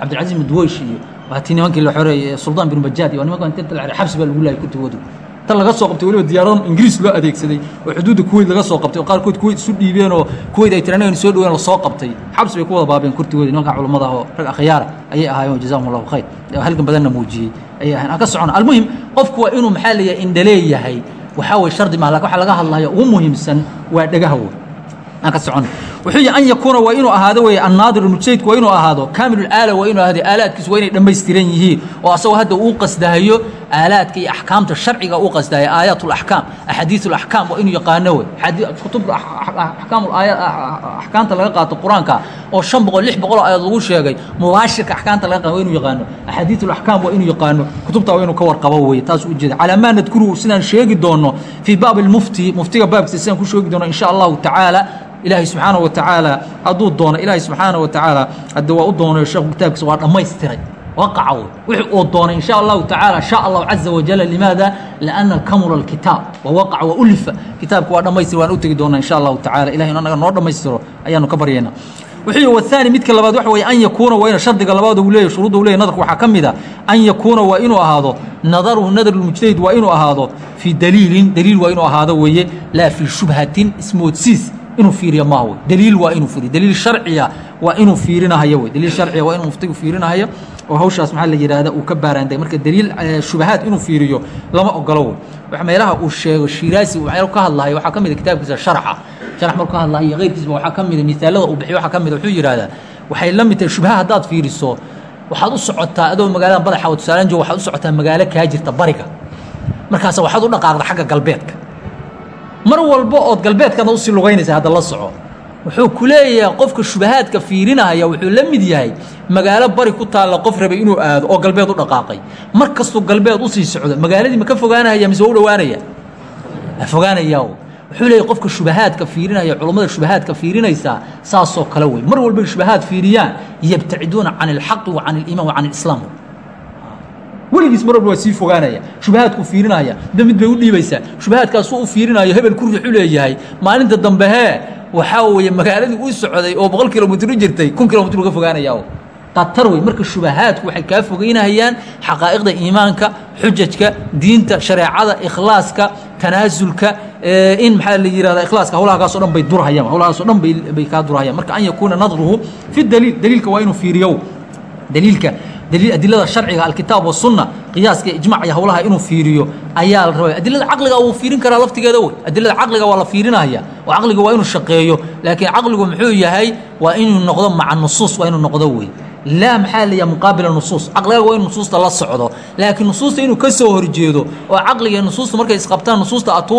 A: cabdilcaziz madweysh iyo waatii nimankii la xoreeyey suldaan bin bajaad iyo nimankan inta la xabsi baa lagu laayay kurtigoodu tan laga soo qabtay weliba diyaaradan ingiriis loo adeegsaday oo xuduudda kuweyt laga soo qabtay oo qaarkood kuweyt isu dhiibeen oo kuweyt ay tiranayn soo dhoween la soo qabtay. Xabsi bay ku wada baabeen kurtigoodi nimanka culummada oo rag akhyaara ayay ahaayeen jazahum allahu khayr. Halgan badanna muujiyey ayay ahayn aan ka socona. Almuhim qofku waa inuu maxaa leeyahay? indhaleeyahay waxaa weye shardi laakiin waxa laga hadlaya ugu muhiimsan waa dhagaha wey aan ka socon wuxuu yihi an yakuuna waa inuu ahaado weye annaadir mujtahidku waa inuu ahaado kaamil aala waa inuu ahaado aalaadkiisu waa inay dhammaystiran yihiin oo asagoo hadda uu qasdahayo aalaadka iyo axkaamta sharciga uu qasdahayo aayaat laxkaam axaadiis laxkaam waa inuu yaqaano wey kutub axkaam axkaamta laga qaato qur'aanka oo shan boqol lix boqol oo aayad lagu sheegay mubaashirka axkaamta laga qaato waa inuu yaqaano axaadiis laxkaam waa inuu yaqaano kutubta waa inuu ka warqabo wey taas ujeeda calaa maa nadkuru sidaan sheegi doono fii baabi lmufti muftiga baabkiisa sidaan ku sheegi doono insha allahu tacaala ilaahay subxaanaه watacaala hadduu doono ilaahay subxaanaه watacaala hadde waa u doonayo sheekhu kitaabkiisa waa dhammaystiray waqaca wey wixii uu doonay in allahu tacaala sha allahu caza wajala limaada? Lianna kamula alkitaab wa waqaca wa ulifa kitaabka waa dhammaystir waan u tegi doonaa in allahu tacala ilahay anaga noo dhammaystiro ayaanu ka baryaynaa. Wuxuu wathani midka labaad waxa weye an yakuuna waa ina shardiga labaad uu leeyahy shuruudda uu leyahy nadarka waxaa ka mid a an yakuuna waa inuu ahaado nadaruhu nadar lmujtahid waa inuu ahaado fii daliilin daliil waa inuu ahaado weeye laa fii shubhatin ismoodsiis inuu fiiriyo maaha wey daliil waa inuu fiiriyo. Daliil sharciya waa inuu fiirinahayo wey daliil sharciya waa inuu muftigu fiirinahayo oo hawshaas maxaa la yidhahda uu ka baaraanday marka daliil shubahaad inuu fiiriyo lama ogolo wey wax meelaha uu sheego shiraasi uu meel ka hadlahayo waxaa ka mid a kitaabkiisa sharxa sharx markuu hadlahayo keyrkiisba waxaa ka mid a misaalada uu bixiyo waxaa ka mid a wuxuu yidhahdaa waxay la mid tahay shubaha haddaad fiiriso waxaad u socotaa adoo magaalada badaxa oo tusaalaan jooga waxaad u socotaa magaalo kaa jirta bariga. Markaas waxaad u dhaqaaqda xagga galbeedka mar walba ood galbeedkana u sii lugaynaysa hadda la soco. Wuxuu ku leeyahay qofka shubahaadka fiirinaya wuxuu la mid yahay magaalo bari ku taalla qof rabay inuu aado oo galbeed u dhaqaaqay. Mar galbeed u sii socdo magaaladii ma ka fogaanaya mise waa u fogaanaya wuxuu leeyahy qofka shubahaadka fiirinaya culummada shubahaadka fiirinaysaa saasoo kale wey. Mar walbay shubahaad fiiriyaan yabtaciduuna can alxaqi wa can aliiman wa can alislaam weligiis mar walba waa sii fogaanaya shubahaadku fiirinaya midba mid bay u dhiibaysaa shubahaadkaasuu u fiirinayo hebel ku ruuxu leeyahay maalinta dambe hee waxaa weeye magaaladii uu socday oo boqol kilomitr u jirtay kun kilomitr uga fogaanaya qatar wey marka shubahaadku waxay kaa fogeynahayaan xaqaa'iqda iimaanka xujajka diinta shareecada ikhlaaska tanaasulka in maxaa la yihahda ikhlaaska hawlahagaas o dhan bay durhayaan hawlahagaas o dhan bay kaa durhayaan marka an yakuuna nadruhu fi daliil daliilka waa inuu fiiriyo daliilka daliil adilada sharciga alkitaab wasunna qiyaaska ijmac iyo hawlaha inuu fiiriyo ayaa la rabaya. Adilada caqliga wuu fiirin karaa laftigeeda wey adilada caqliga waa la fiirinaya oo caqliga waa inuu shaqeeyo laakiin caqligu muxuu yahay waa inuu noqdo maca nusuus waa inuu noqdo wey laa maxaa la muqaabila nusuus. Caqligaga waa inu nusuusta la socdo. Laakiin nusuusta inuu ka soo horjeedo oo caqliga nusuusta markay isqabtaan nusuusta aad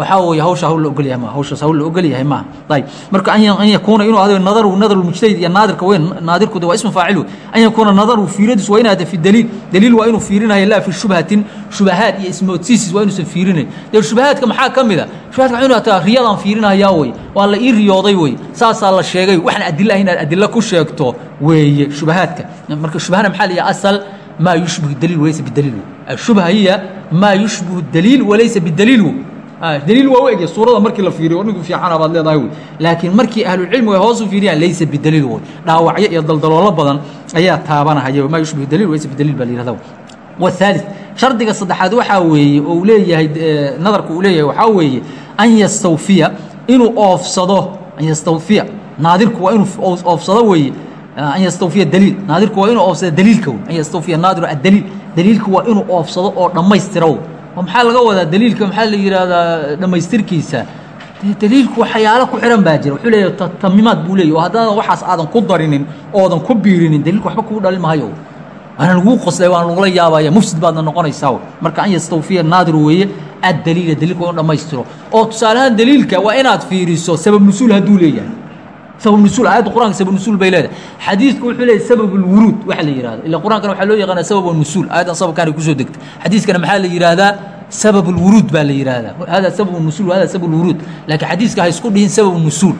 A: waxaa weeye hawsha hawl la ogol yahay maa hawshaas hawl la ogol yahay maaha. Ayib marka an yakuuna inuu adigo nadaru nadaru mujtahid iyo naadirka weyn naadirku de waa ismu faacil wey an yakuuna nadaru fiiradiis waa inaada fi daliil. Daliil waa inuu fiirinaya laa fi shubhatin shubahaad iyo ismoodsiisis waa inuusan fiirinayn dee shubahaadka maxaa ka mid a? Shubahaadka waxaa inu ataa riyadaan fiirinayaa wey waa la ii riyooday wey saasaa la sheegay. Waxaan adila ah inaad adilo ku sheegto weeye shubahaadka. Marka shubahana maxaa la yihi asal maa yushbihu daliil walaysa bidaliil ashubha hiya maa yushbihu daliil walaysa bidaliil daliil waa u egya suurada markii la fiiriyo nigu fiicana baad leedahay wey. Laakiin markii ahlulcilmiga hoos u fiiriyaan laysa bidaliil wey dhaawacyo iyo daldaloolo badan ayaa taabanahaya maa yushbihu daliil walaysa bidaliil baa la yihahda والثالث shardiga saddexaad waxaa weeye oo uu leeyahay nadarku uu leeyahay waxaa weeye an yastawfiya inuu oofsado an yastawfiya naadirku waa inuu oofsado weeye an yastawfiya daliil naadirku waa inuu oofsado daliilka an yastawfiya naadiru adaliil daliilka waa inuu oofsado oo dhammaystira oo maxaa laga wadaa daliilka maxaa la yidhaahdaa dhammaystirkiisa daliilku waxyaalo ku xihan baa jira wuxuu leeyahay tamimaad buu leeyahy oo haddaadan waxaas aadan ku darinin oodan ku biirinin daliilku waxba kugu dhalin maayo waana laguu qoslay waana lagula yaabaya. Mufsid baadna noqonaysaa marka an yastawfiya naadiru weeye addaliila daliilka inu dhammaystiro oo tusaalehaan daliilka waa inaad fiiriso sabab nusuul hadduu leeyahay. Sabab nusuul aayadda qur'anka sabab nusuul bay leedahay. Xadiidku wuxuu leeyahay sabab ulwuruud waxa la yihahdo ila qur'ankana waxaa loo yaqaanaa sabab nusuul. Aayaddan sababkaanay ku soo degtay xadiiskana maxaa la yihahdaa sabab ulwuruud baa la yihahdaa hada sabab nusuul hada sabab ulwuruud laakiin xadiiska ha isku dhihin sabab nusuul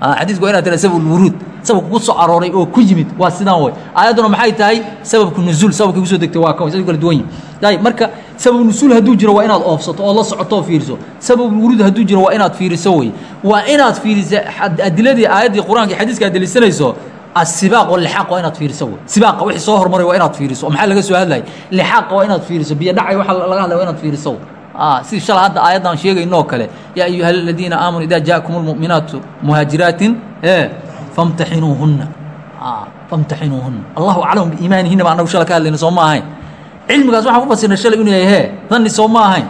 A: xadiisku waa inaad tira sabab ulwuruud sababka ku soo arooray oo ku yimid waa sidaan way aayadduna maxay tahay? Sababka nuzuul sababkii ku soo degtay waa kan kala duwan yihiin ayib marka sabab nusuul hadduu jiro waa inaad oofsato oo la socoto oo fiiriso. Sabab wuruud hadduu jiro waa inaad fiiriso wey waa inaad fiirisa adiladii aayaddii qur'aanka xadiiska aad delisanayso asibaaq walixaaq waa inaad fiiriso wey sibaaqa wixii soo hormaray waa inaad fiiriso maxaa laga soo hadlayay lixaaqa waa inaad fiiriso biyo dhacay waxa laga hadlaya waa inaad fiiriso si shala hadda aayaddan sheegaynoo kale yaa ayuha aladiina aamanuu idaa jaakum lmu'minaatu muhaajiraatin e famtaxinuuhunna famtaxinuuhunna allahu aclamu biiimaanihinna baa anagu shala ka hadlayna soo ma ahayn cilmigaas waxaan ku fasirnay shalay inuu yahay hee danni soo ma ahayn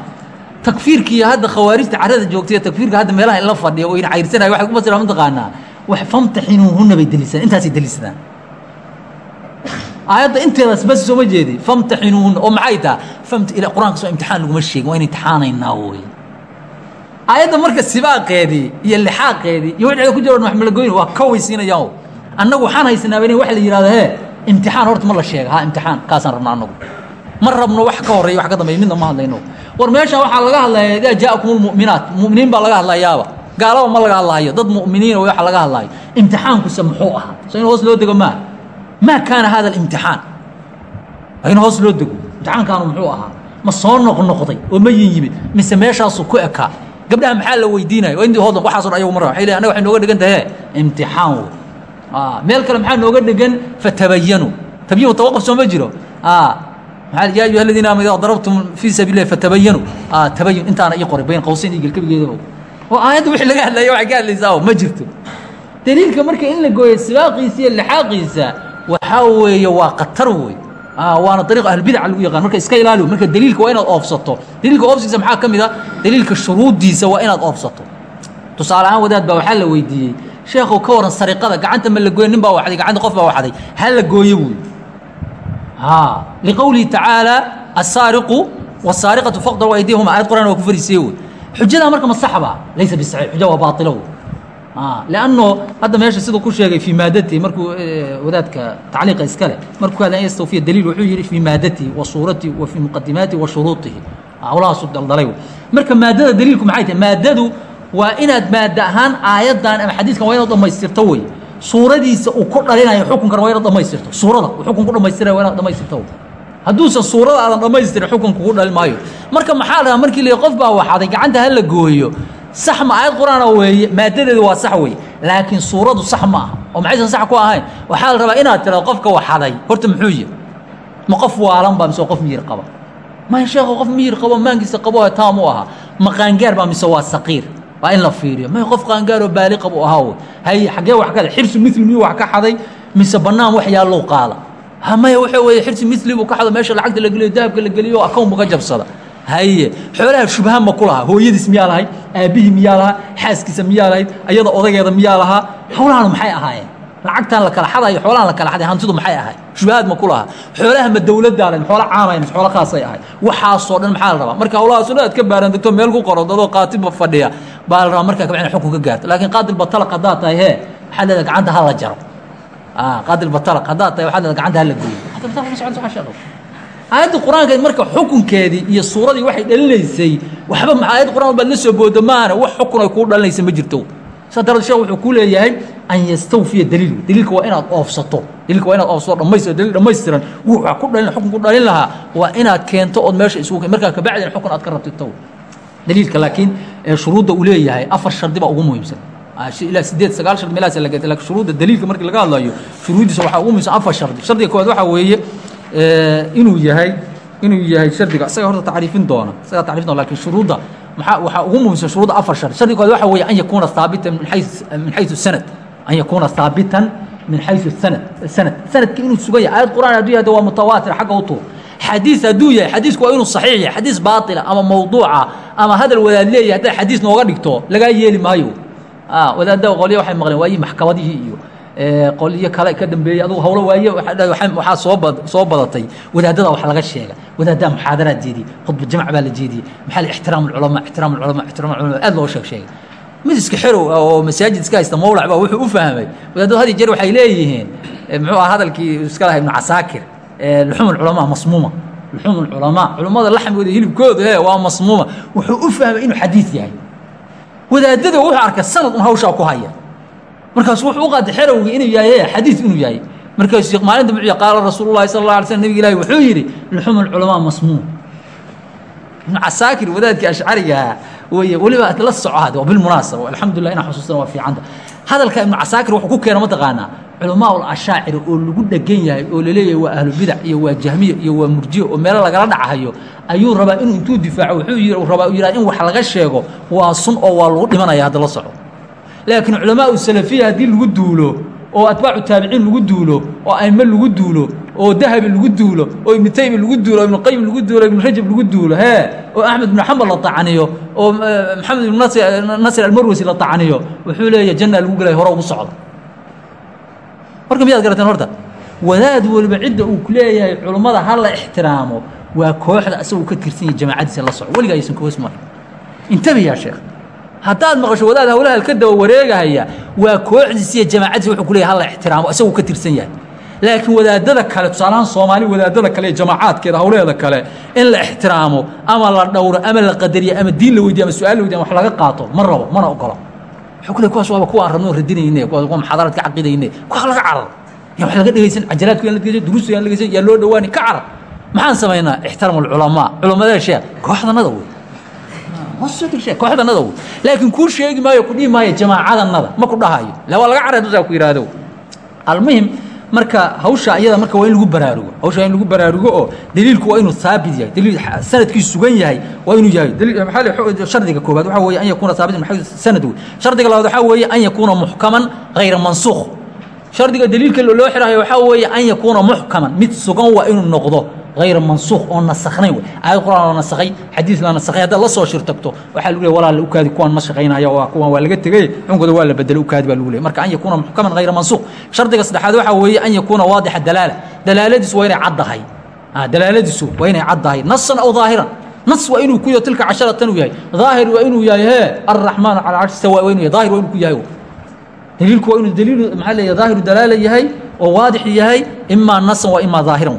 A: takfiirkiiyo hadda khawaarijta carada joogtay takfiirka hadda meelaha in la fadhiya oo ina cayrsanayo waxay ku fasiraan mataqaanaa wax famtaxinuuhunna bay delisadaan intaasay delisadaan aayadda inteedaas bas sooma jeedi. Famtaxinuuhunna oo maxay taha famt ila qur'aanka soo imtixaan laguma sheegin waa in imtixaanaynaa wey aayadda marka sibaaqeedii iyo lixaaqeedii iyo wixii ku jiro maxmalagoyn waa ka weysiinayaan annagu waxaan haysanaaba in wax la yidhahdo hee imtixaan horta ma la sheega. Ha imtixaan kaasaan rabna annagu. Ma rabno wax ka horreeya wax ka dambeeya midna ma hadlayno. War meeshan waxaa laga hadlaya idaa jaakum lmu'minaat mu'miniin baa laga hadlayaaba gaalaba ma laga hadlahayo dad mu'miniina waxa laga hadlayo imtixaankuse muxuu ahaa. So in hoos loo dego maa maa kaana hada alimtixaan waa in hoos loo dego imtixaankaanu muxuu ahaa ma soo noqnoqday oo ma yin yimid mise meeshaasu ku ekaa gabdhaha maxaa la weydiinaya intii hodan waxaaso dhan ayagu ma raba waxay leeyihiin anaga waxay nooga dhigan tahay imtixaan wey meel kale maxaa nooga dhegan fatabayanu tabyinu tawaquf sooma jiro maxaa yaa ayuha aladiina aamanu idaa darabtum fii sabiili llahi fatabayanu tabayun intaana ii qoray bayn qawsayn iyo gelkabigeedaba oo aayadda wixii laga hadlaya waxay ka hadlaysaa ma jirto daliilka marka in la gooyo sibaaqiisa iyo lixaaqiisa waxaa weeye waa khatar wey waana ariiq ahlbidaca lagu yaqaan. Marka iska ilaali marka daliilka waa inaad oofsato. Daliilka oofsigiisa maxaa ka mid a daliilka shuruuddiisa waa inaad oofsato. Tusaale ahaan wadaad baa waxaa la weydiiyey sheekhow ka waran sariqada gacanta ma la gooya nin baa waxday gacanta qof baa waxday ha la gooyo buuyi liqowlihi tacaala asaariqu wasaariqatu faqdaru aydihuma aayad quraan waa ku fariisiye wey xujadaa marka ma saxba laysa bisaxiix xuja waa baatilo wey lanno hadda meesha siduu ku sheegay fii maadatihi markuu wadaadka tacliiqa iskale markuu hadla an yastawfiya daliil wuxuu yidhi fii maadatihi wa suuratihi wa fii muqadimaatihi wa shuruudihi hawlahaasu daldalay marka maadada daliilku maxay tahay maadadu waa inaad maada ahaan aayaddan ama xadiiskan waa inaad dhammaystirto wey suuradiisa uu ku dhalinayo xukunkan waa inaad dhammaystirto suurada uu xukun ku dhamaystiraya waa inaad dhammaystirto hadduusan suurada aadan dhammaystirin xukun kugu dhali maayo marka maxaa la markii la qof baa waxaday gacanta ha la gooyo sax ma aayad qur'aana weeye maadadeedu waa sax weeye laakiin suuradu sax ma aha. Oo maxaysan sax ku ahayn? Waxaa la rabaa inaad tirado qofka waxaday horta muxuu yihi ma qof waalan baa mise qof miyir qaba? Maya sheekho qof miyir qabo maankiisa qabo taam u ahaa ma qaangaar baa mise waa saqiir? Waa in la fiiriyo. May qof qaangaaroo baaliqa buu ahaa wey hay xaggee wax ka xirsu mithli miyuu wax ka xaday? Mise bannaan wax yaallou qaada? Ha maya waxa weeye xirsi mithli buu ka xado meesha lacagta la geliyo dahabka la geliyo akown buu ka jabsada haye xoolaha shubha ma ku lahaa. Hooyadiis miyaa lahayd aabbihii miyaa lahaa xaaskiisa miyaa lahayd ayada odageeda miyaa lahaa. Howlahan maxay ahaayeen lacagtan la kala xadayo xoolahan la kala xaday hantidu maxay ahayd shubahaad ma ku lahaa. Xoolaha ma dowladdaa lahayd xoola caamay mise xoola khaasay ahayd waxaasoo dhan maxaa la rabaa? Marka howlahaasoo dhan aad ka baaran degto meel ku qoran dadoo qaatibba fadhiya baa la rabaa markaa kabacdina xukun ka gaarto laakiin qaadil batalaq haddaad tahay hee waxaa leedahay gacanta ha la jaro. Qaadil batalaq haddaad tahay waxaa leedahay gacanta ha la gooyo aayadda qur'aanka marka xukunkeedii iyo suuradii waxay dhalinaysay waxba ma aayadda quraan baad la soo boodo maana wax xukun ay kuu dhalinaysa ma jirto. Saa darad sheekh wuxuu ku leeyahay an yastawfiya daliil. Daliilka waa inaad oofsato. Daliilka waa inaad oofsato dhamaystir daliil dhammaystiran. Wuxuu ku dhalin xukun ku dhalin lahaa. Waa inaad keento ood meesha isugu keen. Markaa kabacdina xukun aad ka rabtito daliilka laakiin shuruudda uu leeyahay afar shardi baa ugu muhiimsan. Ilaa sideed sagaal shard meelahaas la geetay laakiin shuruudda daliilka markii laga hadlayo shuruuddiisa waxaa ugu muhiimsan afar shardi shardiga koowaad waxaa weeye inuu yahay inuu yahay shardiga. Isaga horta tacriifin doona isagaa tacriifin doona laakiin shuruudda maxaa waxaa ugu muhiimsan shuruudda afar shard shardiga koowaad waxa weeye an yakuuna haabitan min xayu min xaysu sanad. An yakuuna haabitan min xaysu sanad sanad. Sanadka inuu sugan yahay. Aayad qur'aan hadduu yahay waa mutawaatir xagga u tuur. Xadiis hadduu yahay xadiisku waa inuu saxiix yahay. Xadiis baatila ama mawduuca ama hadal wadaad leeyahay haddaad xadiis nooga dhigto lagaa yeeli maayo. Wadaadda qolyo waxay maqleen waayi maxkamadihii iyo qolyo kale ka dambeeyey adugu hawlo waaye waxaa soo bad soo badatay. Wadaadada wax laga sheega. Wadaaddaa muxaadaraad jeediyey khudba jamc baa la jeediyey maxaa la ixtiraam ulculamaa ixtiraam ulculamaa ixtiraam ulculamaa aad loo sheeg sheegay mid iska xerow oo masaajid iska haysta mawlac baa wuxuu u fahmay. Wadaadadu had jeer waxay leeyihiin muxuu ah hadalkii iska lahaa ibnu casaakir luxum ulculamaa masmuuma. Luxum ulculamaa culummada laxmigooda hilibkooda ee waa masmuuma. Wuxuu u fahmay inuu xadiid yahay. Wadaadada wuxuu arkay sanad un hawshaa ku haya markaasu wuxuu u qaatay xerowgii inuu yahay xadiid inuu yahay. Markaasu sheekh maalinta muxuu qaala rasuulu llahi sala allah alay slam nabiga ilahi wuxuu yidhi luxumu lculamaa masmuum. Ibnu casaakir wadaadkii ashcarigaa weye weliba la soco hade waa bilmunaasaba alxamdulillah inaan xusuustana waa fiicanta hadalka ibnu casaakir wuxuu ku keena mataqaanaa culamaa ul ashaacir oo lagu dhegan yahay oo la leeyahay waa ahlu bidac iyo waa jahmiya iyo waa murjiyo oo meelo lagala dhacahayo ayuu rabaa inuu intuu difaaco wuxuu rabaa yidhaha in wax laga sheego waa sun oo waa lagu dhimanaya hadda la soco laakiin culamaa salafiya haddii lagu duulo oo atbaacu taabiciin lagu duulo oo aime lagu duulo oo dahabi lagu duulo oo ibnu taymi lagu duulo ibnu qayim lagu duulo ibnu rajab lagu duulo hee oo axmed ibnu xambal la tacaniyo oo maxamed ibnu nasr almarwasi la tacaniyo wuxuu leeyahy janna lagu gelay hore ugu socda marka miyaad garateen horta? Wadaad waliba cidda uu ku leeyahay culummada ha la ixtiraamo waa kooxda asagoo ka tirsan yahay jamaacadiisa la soco weligaa aysan intabi yaa sheekh haddaad maqasho wadaad hawlaha ka daba wareegahaya waa kooxdiisa iyo jamaacadiisa wuxuu ku leeyahay ha la ixtiraamo asagoo ka tirsan yahay. Laakiin wadaadada kale tusaalahaan soomaali wadaadada kale iyo jamaacaadkeeda hawlaheeda kale in la ixtiraamo ama la dhowro ama la qadariyo ama diin la weydiyo ama su'aal la weydiyo wax laga qaato ma rabo mana ogolo. Wuxuu ku leey kuwaas waaba kuwa aan rabno radinayne kuwa muxaadaraad ka caqidayne kuwa laga carar ya wax laga dhegaysan cajalaadku yaan la dhegaysan duruustu yaan la dhegaysan yaa loo dhawaani ka carar maxaan samaynaa ixtiraam alculamaa culamada sheekh kooxdanada wey kooxdanada laakiin kuu sheegi maayo ku dhihi maayo jamaacadanada ma ku dhahayo la waa laga carar dasaa ku yidhaahdo. Almuhim marka hawsha iyada marka waa in lagu baraarugo. Hawsha waa in lagu baraarugo oo daliilku waa inuu haabit yahay. Daliil sanadkiisu sugan yahay waa inuu yahay. Maxaa shardiga koobaad waxaa weeye an yakuuna haabitan min sanad wey shardiga labaad waxaa weeye an yakuuna muxkaman hayra mansukh. Shardiga daliilka loo xirayo waxaa weeye an yakuuna muxkaman mid sugan waa inuu noqdo hayra mansukh oo nasaknayn wey aayad quraan la nasakhay xadiis la nasakhay haddaad la soo shirtagto waxaa lagu leey walaal ukaadi kuwaan ma shaqaynaya waa kuwan waa laga tegey xukunkooda waa la bedelay ukaadi baa lagu leey marka an yakuuna muxkaman hayra mansukh shardiga saddexaad waxaa weeye an yakuuna waadixa dalaala dalaaladiisu waa inay caddahay dalaaladiisu waa inay caddahay nasan aw daahiran nas waa inuu ku yaho tilka casharatan uu yahay daahir waa inuu yahay hee alraxmaanu cala carshi sawa waa inuu yahay daahir waa inuu ku yahay daliilku waa inuu daliil maxaa leeyahay daahiru dalaala yahay oo waadix yahay imaa nasan waa imaa daahiran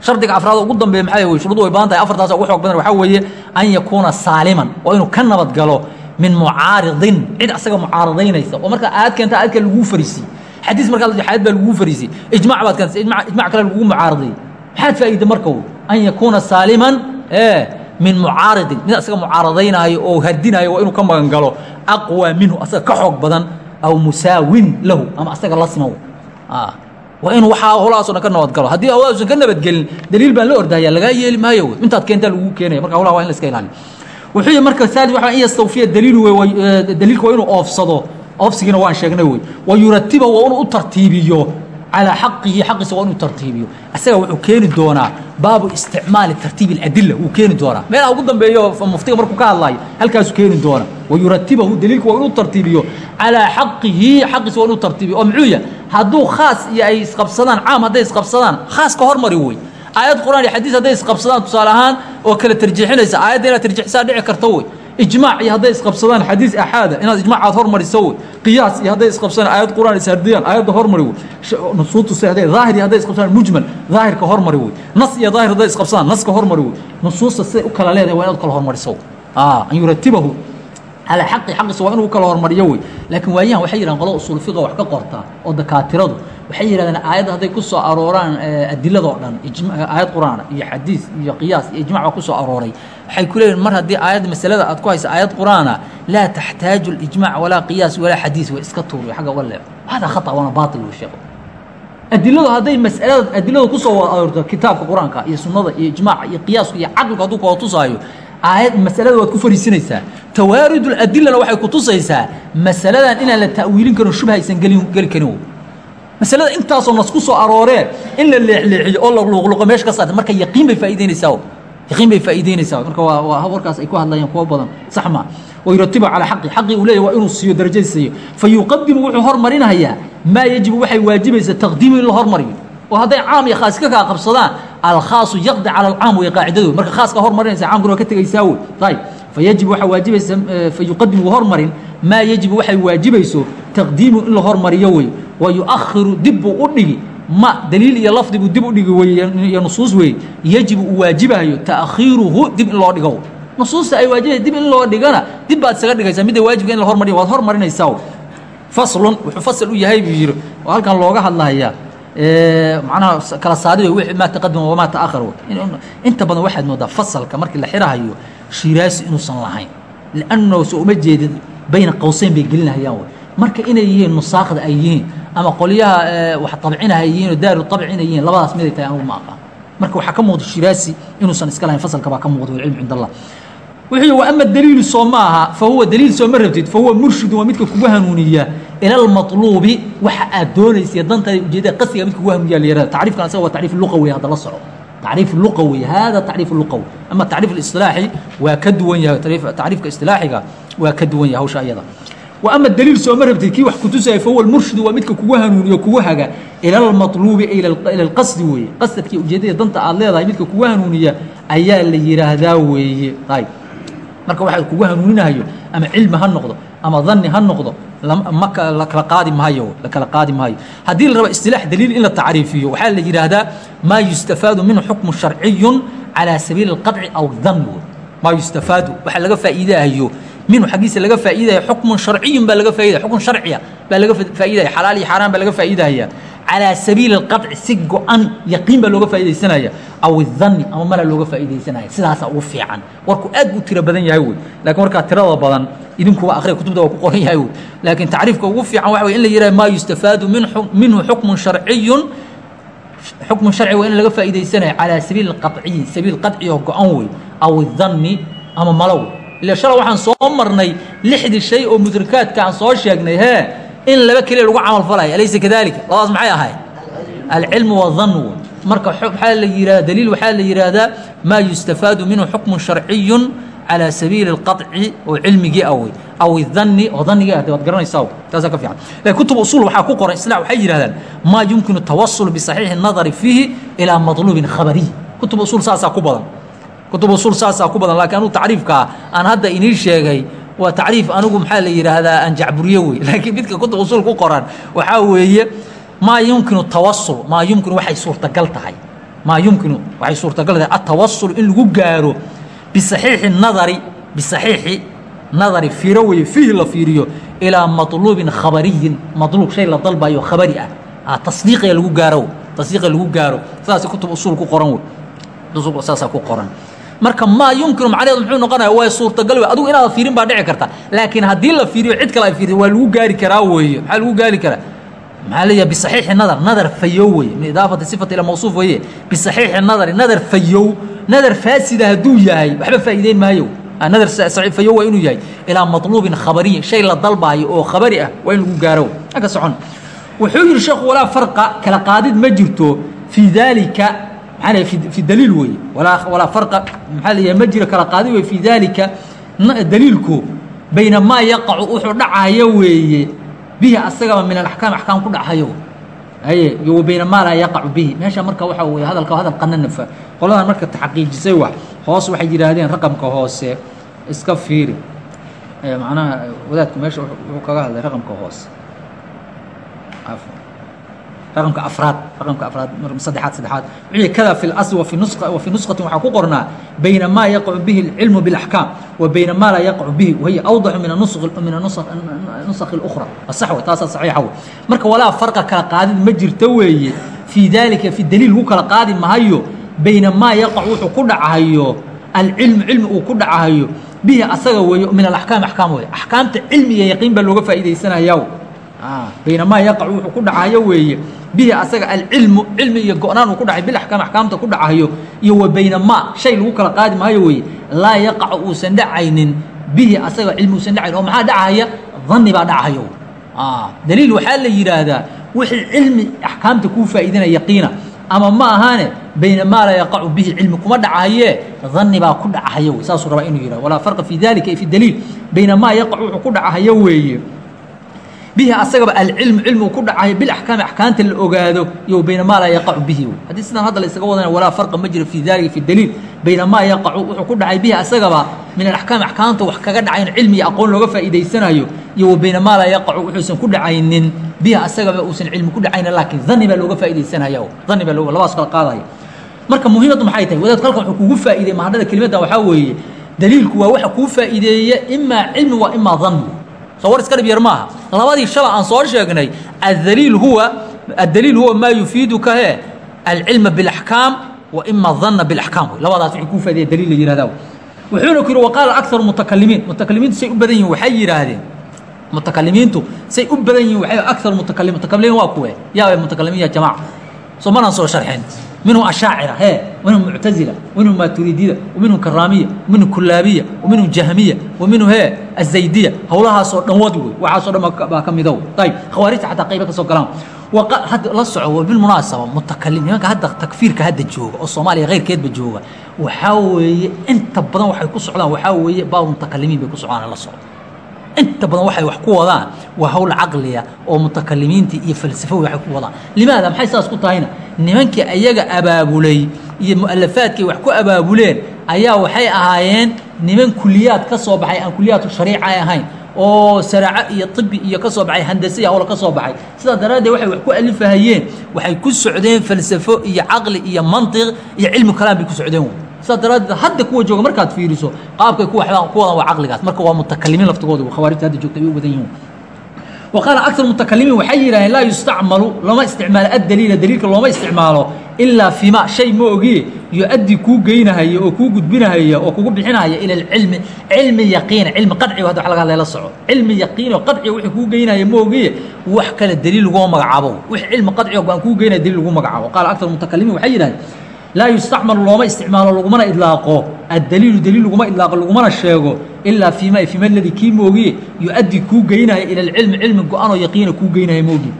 A: shardiga afraad ugu dambeeya maxaa wey shuruudu way badan afartaas ugu xoog badan waxaa weeye an yakuuna saaliman. Waa inuu ka nabad galo min mucaaridin cid asaga mucaaradaynaysa. Oo markaa aayad keenta aayad kale laguu fariisiyey xadiis markaa aayad baa laguu fariisiyey ijmac baad keentay ijmac kale lagugu mucaaraday maxaad faa'iida marka wey an yakuuna saaliman ee min mucaaridin mid asaga mucaaradaynaayo oo hardinaayo waa inuu ka magan galo. Aqwa minhu asaga ka xoog badan. Aw musaawin lahu. Ama asaga la siman waa inuu waxaa holahaasoo dhan ka nabadgalo haddii holahaasusan ka nabadgelin daliil baan la ordahaya lagaa yeeli maayo. Wey intaad keentaa lagu keenaya. Marka holaha waa in la iska ilaaliyo. Wuxuu yihi marka saali waxa in yastawfiya daliilu wey daliilku waa inuu oofsado. Oofsigiina waan sheegnay wey wa yuratiba waa inuu u tartiibiyo calaa xaqihi xaqiisa waa inuu tartiibiyo isaga wuxuu keeni doonaa baabu isticmaali tartiib اladila wuu keeni doonaa meelaha ugu dambeeyo muftiga markuu ka hadlaayo halkaasuu keeni doona wayuratibahu daliilku waa inuu tartiibiyo calaa xaqihi xaqiisa waa inuu tartiibiyo oo muxuu yahay hadduu khaas iyo ay isqabsadaan caam hadday isqabsadaan khaas hormari wey aayad quraan iyo xadiis hadday isqabsadaan tusaale ahaan oo kala tarjiixinaysa aayadda inaad tarjixisaa dhici karta wey ijmaac iyo hadday isqabsadaan xadiis axaada inaad ijmaacaad hormariso wey qiyaas iyo hadday isqabsadaan aayad quraan ishardiyaan aayadda hormari wey nusuutu se hadday daahir iyo hadday isqabsadaan mujmal daahirka hormari wey nas iyo daahir hadday isqabsadaan naska hormari wey nusuusta siday u kala leedahay waa kala hormariso an yuratibahu al aqi aqiisa waa inuu kala hormariyo wey. Laakiin waayahan waxay yidhahan qolada usuulfiqa wax ka qorta oo dakaatiradu waxay yidhahdeen aayadda hadday ku soo arooraan eh, adiladoo dhan aayad qur'aana iyo xadiis iyo qiyaas iyo ijmac baa ku soo arooray. Waxay ku leeyihiin mar haddii aayadda masalada aad ku haysa aayad qur'aana laa taxtaaju lijmac walaa qiyaas walaa xadiis way iska tuur agga uga leeo hadaa khata waana baatil wey sheekh adiladu hadday masalada adilada ku soo aroorto kitaabka qur'aanka iyo sunnada iyo ijmaaca iyo qiyaasku iyo caqligu hadduu kootusaayo aayad masalada waad ku fariisinaysaa. Tawaarudu اladilana waxay ku tusaysaa masaladan inaan la ta'wiilin karin shubha aysan geli karin. Masalada intaasoo nas ku soo arooreen in la leexleexiyo oo la luqluqo meesha ka saarta marka yaqiin bay faa'iidaynaysaa. Yaqiin bay faa'iidaynaysaa. Marka waa waa warkaas ay ku hadlayaan kuwa badan sax ma oo calaa xaqi xaqii uu leeyahy waa inuu siiyo darajadi siiyo. Fa wuxuu hormarinayaa maa yajibu waxay waajibaysaa taqdiimu in la hormariyo. Oo hadday caam iyo khaasi ka kaa qabsadaan alkhaasu yaqdi cala alcaam wey qaacidadu marka khaaska hormarinaysa caamkuna waa ka tegaysaa wey ayb fayajibu waxaa waajibaysa fayuqadim hormarin maa yajibu waxay waajibayso taqdiimu in la hormariyo wey wa dibbuu u dhigi ma daliil iyo lafdi buu dib u dhigi wey iyo nusuus wey yajibu uu waajibayo taakhiiruhu dib in loo dhigo nusuusta ay waajibaysa dib in loo dhigana dib baad isaga dhigaysaa midda waajibka in la hormariyo waad hormarinaysaa faslun wuxuu fasal u yahay buu yidhi halkan looga hadlahayaa manaha kala saariyo w maa taqadama wamaa taahar inta badan waxaad moodaa fasalka markii la xirahayo shiraasi inuusan lahayn. Lanno uma jeedin bayna qowseyn bay gelinahayaan w marka inay yihiin nusaakda ay yihiin ama qolyaha wax tabcina hay yihiin oo daaru tabci inay yihiin labadaas miday tahay anugu ma aqaan marka waxaa ka muuqda shiraasi inuusan iska lahayn fasalka baa ka muuqda walcilmu cind wuxuu yihi wa ama daliilu soo ma aha fa huwa daliil soo ma rabtid fa huwa murshidun waa midka kugu hanuuniyaa إلى المطلوب waxa aad doonaysa danta ujeedada qasiga midka kugu hanuuniya la تعريفkan asaga waa تعريف اللغوي هذا la soco تعريف اللغوي هذا تعريف اللغوي أما التعريف الاصطلاحي waa ka duwan yahay تعريف تعريفka اصطلاحiga waa ka duwan yahay hawsha iyada وأما الدليل سوما ربتid kii wax ku tusaya فهو المرشد waa midka kugu hanuuniyo kugu haga إلى المطلوب إلى القصد weeye qasadkii ujeedada danta aad leedahay midka kugu hanuuniya ayaa la yiraahdaa weeye طيب marka waxa kugu hanuuninayo ama cilmi ha noqdo ama dhanni ha noqdo ma la kala qaadi maayo la kala qaadi maayo. Haddii la rabo istilaax daliil in la tacriifiyo waxaa la yidhaahdaa maa yustafaadu minhu xukmu sharciyun calaa sabiili alqadci aw dhann maa yustafaadu waxa laga faa'iidayo minhu xaggiisa laga faa'iidaya xukmun sharciyun baa laga faa'iidaya xukun sharciya baa laga faa'iidaya xalaal iyo xaaraan baa laga faa'iidaya على سبيل القطع سجو أن يقين بلوغة فائدة سنة أو الظن أو ملا لوغة فائدة سنة سلاسة وفي عن وركو أدو ترى بدن يهود لكن وركا ترى بدن إذن كوا آخر كتب دوا قرين يهود لكن تعريفك وفي عن وحوي إلا يرى ما يستفاد من منه حكم شرعي حكم شرعي وإن لغة فائدة سنة على سبيل القطعي سبيل القطعي أو أو الظن أما ملو إلا شرع وحن صومرني لحد الشيء ومدركات كان صور شيقني ها in laba keliya lagu camal falaya alaysa kadalika labadaas maxay ahayd alcilmu wadannu marka waxaa la yihahda daliil waxaa la yihahdaa maa yustafaadu minhu xukmun sharciyun calى sabiili اlqaطci oo cilmigii awey aw idhanni oo dhannigii ah waad garanaysaa taasaa ka fiican lakin kutub usul waxaa ku qoran isla waxay yidhahdaan maa yumkinu tawasul bisaxiixi الnadari fiihi ilaa madluubin khabariy kutub usul saasaa ku badan kutub usul saasaa ku badan lakiin anugu tacriifkaa aan hadda inii sheegay waa tacriif anigu maxaa la yidhaahdaa aan jacburiye wey laakiin midka kutub usul ku qoran waxaa weeye maa yumkinu tawasul maa yumkinu waxay suurtagal tahay. Maa yumkinu waxay suurtagal tahay atawasul in lagu gaaro bisaxiixi nadari bisaxiixi nadari fiiro weeye fiihi la fiiriyo ilaa maطluubin khabariyin. Maطluub shay la dalbayo khabari ah. Tasdiiqiga lagu gaaro tasdiiqa lagu gaaro. Saas kutub usul ku qoran wey saasaa ku qoran marka maa yumkinu macnaheedu muxuu noqonaya waa suurtagal wey adigu inaad fiirin baa dhici karta laakiin haddii la fiiriyo cid kale ay fiiriyo waa lagu gaari karaa weeye maxaa lagu gaari karaa? Maxaa leeyahay bisaxiixi nadar nadar fayow weeye. Min idaafati sifati ila mawsuuf weeye. Bisaxiixi nadari nadar fayow nadar faasida hadduu yahay waxba faa'iideyn maayo. Nadar fayow waa inuu yahay. Ilaa maطluubin khabariyin shay la dalbaayo oo khabari ah waa in lagu gaaro. Aka socon. Wuxuu yihi sheekhu walaa farqa kala qaadid ma jirto fii daalika leeyahay fi daliil weeye walaa farqa maxaa leeyahay ma jiro kala qaadid wey fii daalika daliilku bayna maa yaqacu wuxuu dhacayo weeye bihi asagaba min alaxkaam axkaam ku dhacayo aye wa bayna maa laa yaqacu bihi meesha marka waxaa weeye hadalka hadal qananafa qoladan marka taxaqiijisay wax hoos waxay yidhaahdeen raqamka hoose iska fiiri macnaha wadaadku meesha wuxuu kaga hadlay raqamka hoose raqamka afraad raqamka afraad saddexaad saddexaad wixii kada fi اlasl wafi nusqa wafi nusqatin waxaa ku qornaa bayna maa yaqacu bihi اlcilmu biاlaxkaam wa bayna maa laa yaqacu bihi wahiya awdaxu min anusq min anusakh اlukhra asax wey taasaa saxiixa wey marka walaa farqa kala qaadid ma jirto weeye fii dalika fi daliil lagu kala qaadi mahayo bayna maa yaqacu wuxuu ku dhacahayo alcilmu cilmi uu ku dhacahayo bihi asaga weeye min alaxkaam axkaam wey axkaamta cilmi iyo yaqiin baa looga faa'iidaysanayaa bayna maa yaqacu wuxuu ku dhacayo weeye. Bihi asaga alcilmu cilmi iyo go-naan uu ku dhacay bilaxkaam axkaamta ku dhacayo iyo wa bayna maa shay lagu kala qaadi maayo weeye. Laa yaqacu uusan dhacaynin. Bihi asaga cilmi uusan dhacayn oo maxaa dhacaya? Dhanni baa dhacayo daliil waxaa la yidhaahdaa wixii cilmi axkaamta kuu faa'iidinaya yaqiina. Ama ma ahaane bayna maa laa yaqacu bihi cilmi kuma dhacaye dhanni baa ku dhacayo saasuu rabaa inuu yihah walaa farqa fi dalika fi daliil. Bayna maa yaqacu wuxuu ku dhacayo weeye bihi asagaba alcilmu cilmi uu ku dhacayo bilaxkaami axkaamta la ogaado iyo bayna maa laa yaqacu bihi. Haddii sidaan hadda la isaga wadana walaa farqa ma jiro fi dalika fi daliil. Bayna maa yaqacu wuxuu ku dhacay bihi asagaba min alaxkaami axkaamta wax kaga dhacayn cilmi iyo aqoon looga faa'iidaysanayo iyo wa bayna maa laa yaqacu wuxuusan ku dhacaynin. Bihi asagaba uusan cilmi ku dhacaynin laakiin dhanni baa looga faa'iidaysanaya dhanni baa looga labaas kala qaadaya marka muhiimaddu maxay tahay? Wadaadku halkan wuxuu kugu faa'iidey mahadhada kelimaddan waxaa weeye daliilku waa waxa kuu faa'iideeya imaa cilmi waa imaa dhanni soo war iska dhib yar maaha. Labadii shala aan soo sheegnay adaliil huwa addaliil huwa maa yufiiduka he alcilma biاlaxkaam wa ima dhanna biاlaxkaam labadaas wixii kuu faa'ideeya daliil la yihahdaa wuxuuna ku yihi waqaala akharu mutakalimiin mutakalimiintu say u badan yihiin waxay yidhaahdeen mutakalimiintu say u badan yihiin waxay akharu mutakalimiin mutakalimiin waa kuwe. Yaa mutakalimiin ya jamaca soo manaan soo sharxin minhum ashaacira he minhum muctazila minhum maaturiidiyada minhum karaamiya minhum kulaabiya minhum jahmiya minhum he azaydiya howlahaasoo dhan wad wey waxaasoo dhan baa ka midow ayib khawaarijta xataa qayba ka soo galaan la soco bilmunaasaba mutakalim nimanka hadda takfiirka hadda jooga oo soomaaliya keyrkeedba jooga waxaa weeye inta badan waxay ku socdaan waxaa weeye baabu mutakalimiin bay ku socdaan la socdo inta badan waxay wax ku wadaan waa hawl caqliya oo mutakalimiintii iyo falsafowi waxay ku wadaan. Limaada maxay saas ku tahayna? Nimankii ayaga abaabulay iyo mu'alafaadkii wax ku abaabuleen ayaa waxay ahaayeen niman kuliyaad ka soo baxay aan kuliyaadku shariica ay ahayn oo saraaco iyo tibi iyo ka soo baxay handase iyo hawla ka soo baxay. Sidaa daraaddeed waxay wax ku alifahayeen waxay ku socdeen falsafo iyo caqli iyo mantiq iyo cilmu kalaam bay ku socdeen saas daraaddeed hadda kuwa jooga markaad fiiriso qaabkay ku waxdaan ku wadaan waa caqligaas. Marka waa mutakalimiin laftigooda khawaarijta hadda joogta ay u badan yihiin. Wa qaala akar mutakalimiin waxay yidhaaheen laa yustacmalu lama isticmaalo addaliila daliilka looma isticmaalo ilaa fima shay ma ogiye yu-addi kuu geynahaya oo kuu gudbinahaya oo kugu bixinahaya ila alcilmi. Cilmi yaqiina cilmi qadcigo hadda wax laga hadlay la soco. Cilmi yaqiin oo qadciga wixii kuu geynahaya ma ogiye wax kale daliil laguma magacaabo. Wix cilmi qadcigo go'aan kuu geynaya daliil lagu magacaabo. Qaala akar mutakalimiin waxay yidhahdeen laa yustacmalu looma isticmaalo lagumana idlaaqo addaliilu daliil laguma idlaaqo lagumana sheego ilaa fiima fiima ladii kii moogiye yu-addi kuu geynaya ila alcilmi cilmi go-anoo yaqiina kuu geynaya moogi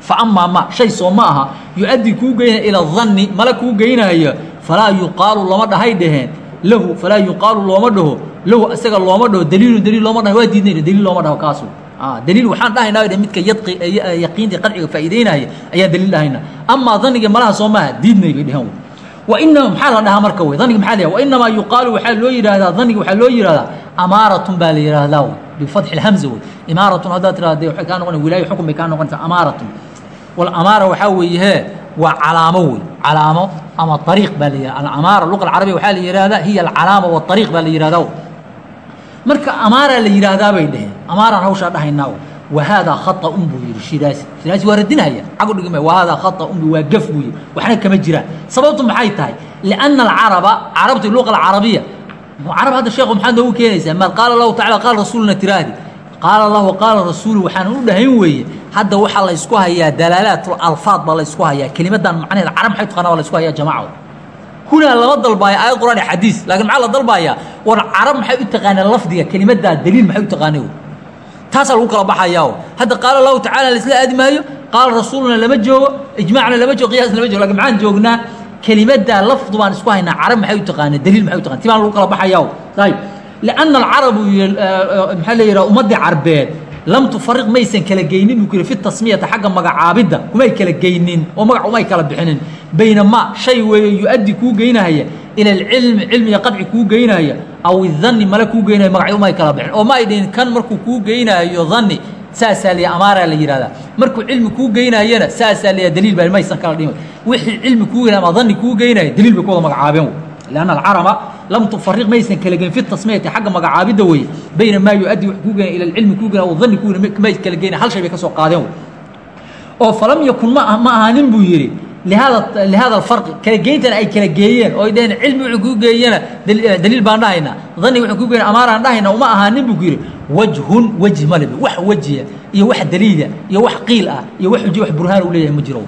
A: fa amaa ma shay soo ma aha yu-addi kuu geynaya ila danni mala kuu geynaya falaa yuqaalu lama dhahay dhaheen lahu falaa yuqaalu looma dhaho lahu isaga looma dhaho daliilun daliil looma dhaho waa diidnayna daliil looma dhaho kaasu daliil waxaan dhahaynaa midka yaqiintii qadciga faa'iideynaya ayaan daliil dhahayna amaa dhanniga malaha soo maaha diidnay bay dheheen wainama maxaa la dhahaa marka wey? Daniga maxaa la wainamaa yuqaalu waxaa loo yidhahdaa daniga waxaa loo yidhahdaa amaaratun baa la yidhahdaa wey. Bifatxi lhamza wey. Imaaratun haddaad tirahda waxay kaa noqonaya wilaayo xukun bay kaa noqonaysaa amaaratun. Walamaara waxaa weeye hee waa calaamo wey. Calaamo ama ariiq baa la yihahda alamaara luqa alcarabiya waxaa la yihahdaa hiya alcalaama waariiq baa la yihahdaa marka amaaraa la yidhaahdaa bay dheheen amaaraan hawshaa dhahaynaa wey wahaadaa khaطأun buu yihi shiraasi shiraasi waa radinhaya cag u dhigma wahaadaa khaطأun bu waa gaf buu yihi waxna kama jiraan sababtu maxay tahay liأnna alcaraba carabti luqa alcarabiya carab hadda sheekhu maxaad noogu keenaysaa maad qaala lahu tacala qaala rasuuluna tiraahdi qaala lahu qaala rasuulu waxaan u dhahayn weeye hadda waxaa la ysku hayaa dalaalaat alfaad baa la ysku hayaa kelimadan macnaheed carab maxay taqana waa la ysku hayaa jamacada hunaa lama dalbaayo aayad quraan iyo xadiis laakiin maxaa la dalbayaa war carab maxay u taqaanaa lafdiga kelimadaa daliil maxay u taqaanay taasaa lagu kala baxayaa hadda qaala allahu tacala laisla aadi maayo qaala rasuuluna lama joogo ijmaacna lama joogo qiyaasna lama jogo laakiin maxaan joognaa kelimadaa lafdu baan isku haynaa carab maxay u taqaanaa daliil maxay u taqana ti lagu kala baxayaa ayib lianna alcarabu maxaa la yidhaha ummaddii carbeed lam tufariq maysan kala geynin buu ku yidhi fi tasmiyata xagga magacaabidda kumay kala geynin oo magac umay kala bixinin. Baynamaa shay weeye yu-addi kuu geynahaya ila alcilmi cilmiga qadci kuu geynaya aw idanni male kuu geynaya magacyo umay kala bixin. Oo ma ay dhihin kan markuu kuu geynaayo danni saasaa liya amaaraa la yidhahdaa markuu cilmi kuu geynaayana saasaa liya daliil baa maysan kala dhihin. Wixii cilmi kuu geynaya ama danni kuu geynaya daliil bay ku wada magacaabeen. Lanna alcaraba lam tufariq maysan kala gelin fi tasmiyati xagga magacaabidda weeye bayna maa yu-addi wax kuu geenay ila alcilmi kuu geenay oo danni kuumay kala geenay hal shay bay ka soo qaadeen wey oo falam yakun ma ma ahaanin buu yidhi lihada lihada alfarqi kala geyntana ay kala geeyeen oo ay dhaheen cilmi wuxuu kuu geeyana daliil baan dhahaynaa danni wuxuu kuu geeyana amaaraan dhahaynaa uma ahaanin buu yidhi wajhun wejhi malebe wax wejiya iyo wax daliila iyo wax qiil ah iyo wax xujiya wax burhaan uu leeyahay ma jiro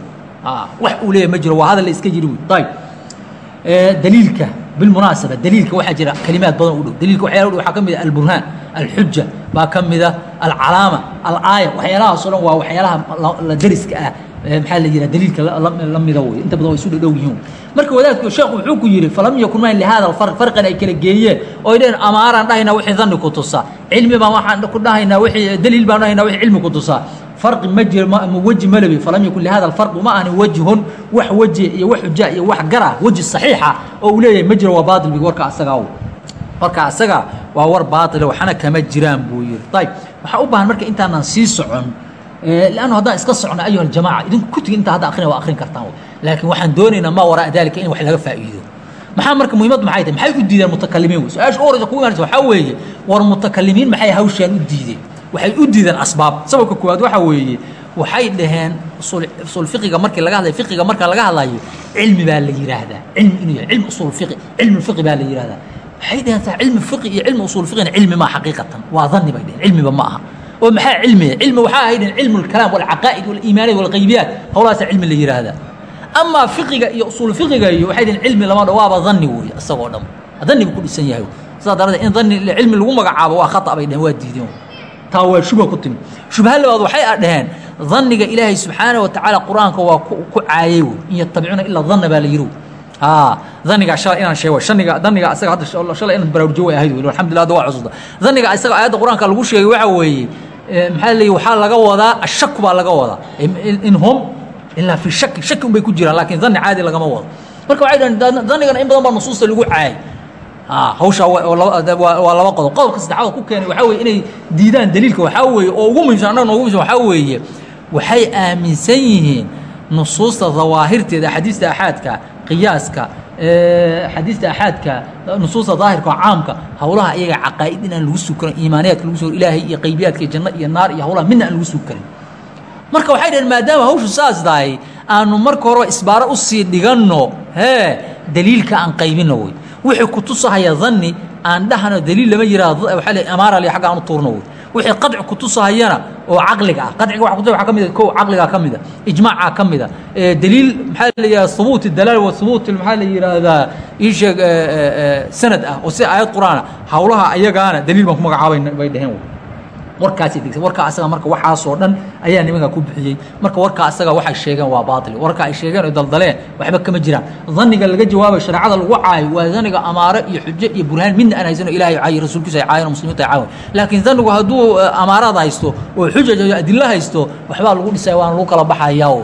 A: wax uu leeyahay ma jiro waa hadal la iska yidhi wey ayb daliilka bimunaasaba dliilka waxaa jira kalimaad badan u dhow dliilka waxyaala dhow waxaa ka mida alburhaan alxuja baa ka mida alcalaama alaaya waxyaalahaasoo dhan waa waxyaalaha la dariska ah maxaa la yihaha dliilka la mida wey inta badan waa isu dhadhow yihiin marka wadaadku sheekhu wuxuu ku yihi falam yakun ma lihada alfarq farqan ay kala geeyeen oo ay dhaheen amaaraan dhahaynaa wixii dhanni ku tusaa cilmi baan waxaan ku dhahaynaa wixii daliil baan dhahaynaa wixii cilmi ku tusaa فرق ma jir wji malbi falam yakun lihada الفرق ma ahni wجهun wax weji iyo wax xuja iyo wax gara weji صaxiixa oo uu leeyahay ma jiro waa baطil b warka asagaa warka asaga waa war baaطila waxna kama jiraan buu yihi ayb waxaa u baahan marka intaanan sii socon lannu haddaan iska socno ayuha اjamaca idinku kutigi intaa hadda akrina waa akrin kartaan laakiin waxaan doonaynaa ma waraa dalika in wax laga faa'iido maxaa marka muhiimad maxay tahay maxay u diideen mutakalimiin su-aasha u horeysa kugu imanaysa waxaa weeye war mutakalimiin maxay hawshaan u diideen Waxay u diideen asbaab. Sababka koowaad waxaa weeye waxay dhaheen usul fiqiga markii laga hadlayo fiqiga marka laga hadlayo cilmi baa la yidhaahdaa cilmi inuu yahay cilmi usul fiqi cilmi fiqi baa la yidhahdaa waxay dhaheen sa cilmi fiqi iyo cilmi usul fiqina cilmi maa xaqiiqatan waa dhanni bay dhaheen cilmiba ma aha. Oo maxaa cilmiya cilmi waxaa ahay dhaheen cilmu lkalaam walcaqaa'id waliimaaniyat walghaybiyaat howlahaasa cilmi la yidhaahdaa amaa fiqiga iyo usul fiqiga iyo waxay dhaheen cilmi lama dha waaba dhanni weeye isagoo dhan. Dhanni buu ku dhisan yahay. Sidaa daradeed in dhanni cilmi lagu magacaabo waa khata bay dhaheen waa diideen taa waa shubha ku timi. Shubha labaad waxay dhaheen dhanniga ilaahay subxaana wa tacaala qur'aanka waa ku caayay wey in yatabicuuna ilaa dhanna baa la yidhi dhanniga shalay inaan sheego shaniga dhanniga asaga hadda shalay inaan baraarujo way ahayd wey alxamdulillah hadda waa xusuusta dhanniga isaga aayadda qur'aanka lagu sheegay waxa weeye maxaa leeyahy waxaa laga wadaa ashaku baa laga wadaa. In hum ilaa fi shaki shaki un bay ku jiraan laakiin dhanni caadi lagama wado. Marka waxay dhaheen dhannigana in badan baa nusuusta lagu caayay hawshaa waa laba qodob. Qodobka saddexaad ku keenay waxaa weye inay diidaan daliilka waxaa weeye oo ugu muhimsan annaga noogu muhimsan waxaa weeye waxay aaminsan yihiin nusuusta dawaahirteeda axaadiista axaadka qiyaaska axaadiista axaadka nusuusta daahirka caamka howlaha iyaga caqaa'id inaan lagu sugi iimaaniyaadka lagu sugi ilaahay iyo qaybiyaadka iyo janno iyo naar iyo howlaha midna aan lagu sugi marka waxay dhaheen maadaama hawshu saas tahay aanu marka hore isbaaro u sii dhiganno hee daliilka aan qaybino wey wixii kutusahaya dhanni aan dhahno daliil lama yihahdo waaa le amaara le agga aan u tuurno wey wixii qadci kutusahayana oo caqliga ah. Qadciga waa kutusa waa ka mida ko caqligaa ka mida ijmaacaa ka mida daliil maxaa la yihahda hubuut dalaal wa hubuut maxaa la yihahdaa ii sheeg sanad ah oo si aayad qur'aana hawlaha ayagaana daliil baan ku magacaabay bay dhaheen warkaasay degsa warkaa asaga marka waxaasoo dhan ayaa nimanka ku bixiyey. Marka warkaa asaga waxay sheegeen waa baatil. Warka ay sheegeen oy daldaleen waxba kama jiraan. Dhanniga laga jawaabayo shareecada lagu caayo waa dhanniga amaare iyo xujo iyo burhaan. Midna aan haysano ilahay caayo rasuulkiisa ay caayan muslimiinta ay caawan laakiin dhannigu hadduu amaaraad haysto oo xujaj iyo haysto waxbaa lagu dhisaya waana lagu kala baxayaa